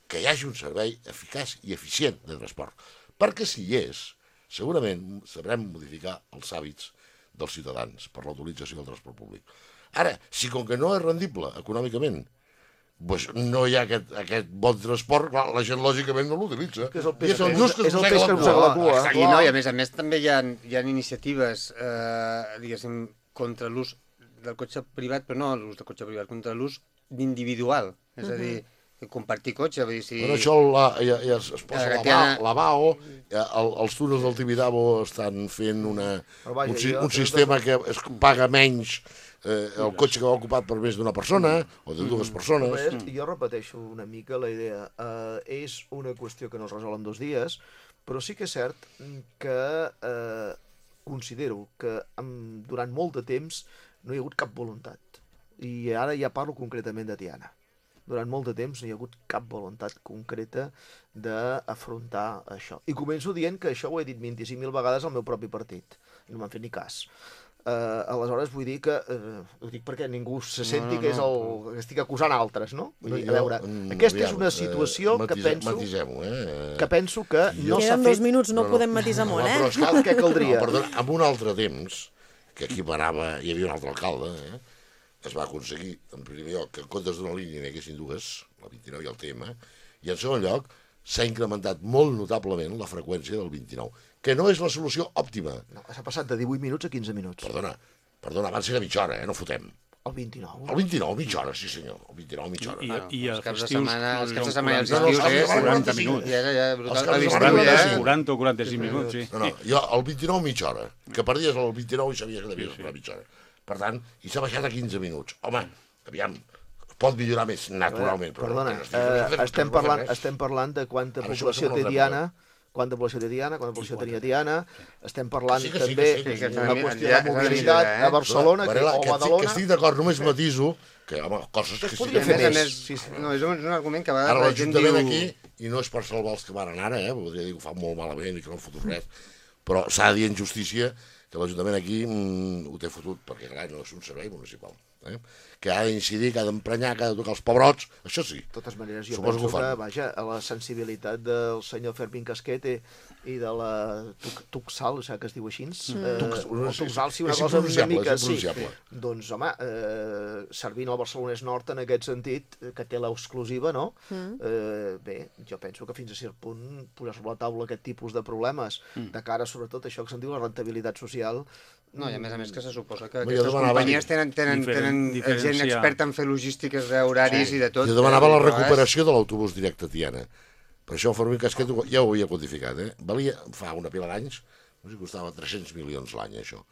que hi hagi un servei eficaç i eficient de transport. Perquè si hi és, segurament sabrem modificar els hàbits dels ciutadans per la utilització del transport públic. Ara, si com que no és rendible econòmicament, pues no hi ha aquest, aquest bon transport, clar, la gent lògicament no l'utilitza. És el I peix és el que- just que és el es peix que mossega mossega la cua. Està I no, i a més a més també hi ha, hi ha iniciatives, eh, diguéssim, contra l'ús del cotxe privat, però no l'ús del cotxe privat, contra l'ús individual. És a dir, compartir cotxe, vull dir, si... Però això la, ja, ja es, es posa la, ja- la VAO, ja, el, els túnels del Tibidabo estan fent una, vaja, un, un sistema que es paga menys eh, el cotxe que va ocupat per més d'una persona o de dues persones. Res, jo repeteixo una mica la idea. Uh, és una qüestió que no es resol en dos dies, però sí que és cert que uh, considero que amb, durant molt de temps no hi ha hagut cap voluntat. I ara ja parlo concretament de Tiana. Durant molt de temps no hi ha hagut cap voluntat concreta d'afrontar això. I començo dient que això ho he dit 25.000 vegades al meu propi partit, i no m'han fet ni cas. Uh, aleshores vull dir que uh, ho dic perquè ningú se senti no, que és el no. que estic acusant altres, no? Vull dir, Jo, a veure, mm, aquesta és aviam, una eh, situació que matise- penso Matisem-ho, eh? que penso que no s'ha Queden dos fet minuts, no, no, no. podem matisar molt, Home, eh? però esclar, que caldria. No, perdona, en un altre temps, que aquí manava, hi havia un altre alcalde, eh? Es va aconseguir, en primer lloc, que en comptes d'una línia n'hi haguessin dues, la 29 i el TM, i en segon lloc, s'ha incrementat molt notablement la freqüència del 29, que no és la solució òptima. No, s'ha passat de 18 minuts a 15 minuts. Perdona, perdona, abans era mitja hora, eh? no fotem. El 29. El 29, mitja hora, sí senyor, el 29, mitja hora. I, Bueno, i els els caps de setmana- els no, caps de setmana els 40, No, no, els estius caps de és setmana 40 45. minuts. Ja, ja, ja, Els brutal. caps de A setmana l'estiu ja... 45. 40 o 45 minuts, sí. No, no, jo el 29 mitja hora, que perdies el 29 i sabies que devies esperar mitja hora. Per tant, i s'ha baixat a 15 minuts. Home, aviam, pot millorar més, naturalment. Però Perdona, no, eh, estem, parlant, estem parlant de quanta Ara població té Tiana, quanta població té Tiana, quanta població tenia Tiana, estem parlant Sí que sí, també que sí, que sí. una qüestió Ja- de ja mobilitat eh? a Barcelona que, Varela, o que, estic, que Badalona. estic d'acord, només matiso que, home, coses que Es sí que A fer més a més. Sí, sí. no, és un, és un argument que a Ara vegades la gent diu... l'Ajuntament aquí, i no és per salvar els que van ara, eh, podria dir que ho fan molt malament i que no han fotut res, però s'ha de dir en justícia que l'Ajuntament aquí mm, ho té fotut, perquè clar, no és un servei municipal. Eh? Que ha d'incidir, que ha d'emprenyar, que ha de tocar els pebrots, això sí. De totes maneres, jo Suposo que penso que, fan. vaja, a la sensibilitat del senyor Fermín Casquete i de la Tuc- Tuxal, o sigui, que es diu així, eh, Tux- o sí, Tuxal, sí, una és cosa una mica... Sí, doncs, home, eh, servint al Barcelonès Nord en aquest sentit, eh, que té l'exclusiva, no? Eh, bé, jo penso que fins a cert punt posar sobre la taula aquest tipus de problemes, de cara sobretot a això que se'n diu la rentabilitat social, No, i a més a més que se suposa que aquestes companyies tenen, tenen, Diferen- tenen gent diferenciar. experta en fer logístiques d'horaris i de tot. Jo demanava eh, la recuperació de l'autobús directe a Tiana. Per això el Fermín Casquet ja ho havia quantificat, eh? Valia, fa una pila d'anys, no sé si costava 300 milions l'any, això.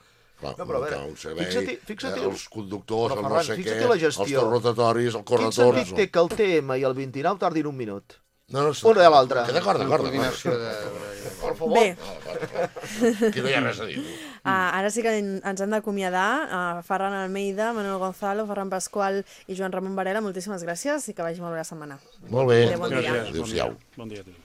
Clar, No, però a veure, un servei, fixa-ti- fixa-ti- eh, els conductors, Però, el no Ferran, sé què, la gestió. els torrotatoris, el Quin corretorns... sentit té que el TM i el 29 tardin un minut? No, no, Una de l'altra. Que d'acord, d'acord. De... Per favor. Bé. Aquí no hi ha res a dir. Uh, ara sí que en- ens hem d'acomiadar. Uh, Ferran Almeida, Manuel Gonzalo, Ferran Pasqual i Joan Ramon Varela, moltíssimes gràcies i que vagi molt bé la setmana. Molt bé. Adéu, bon dia. Gràcies, bon dia. Adéu-siau. Bon dia a tots.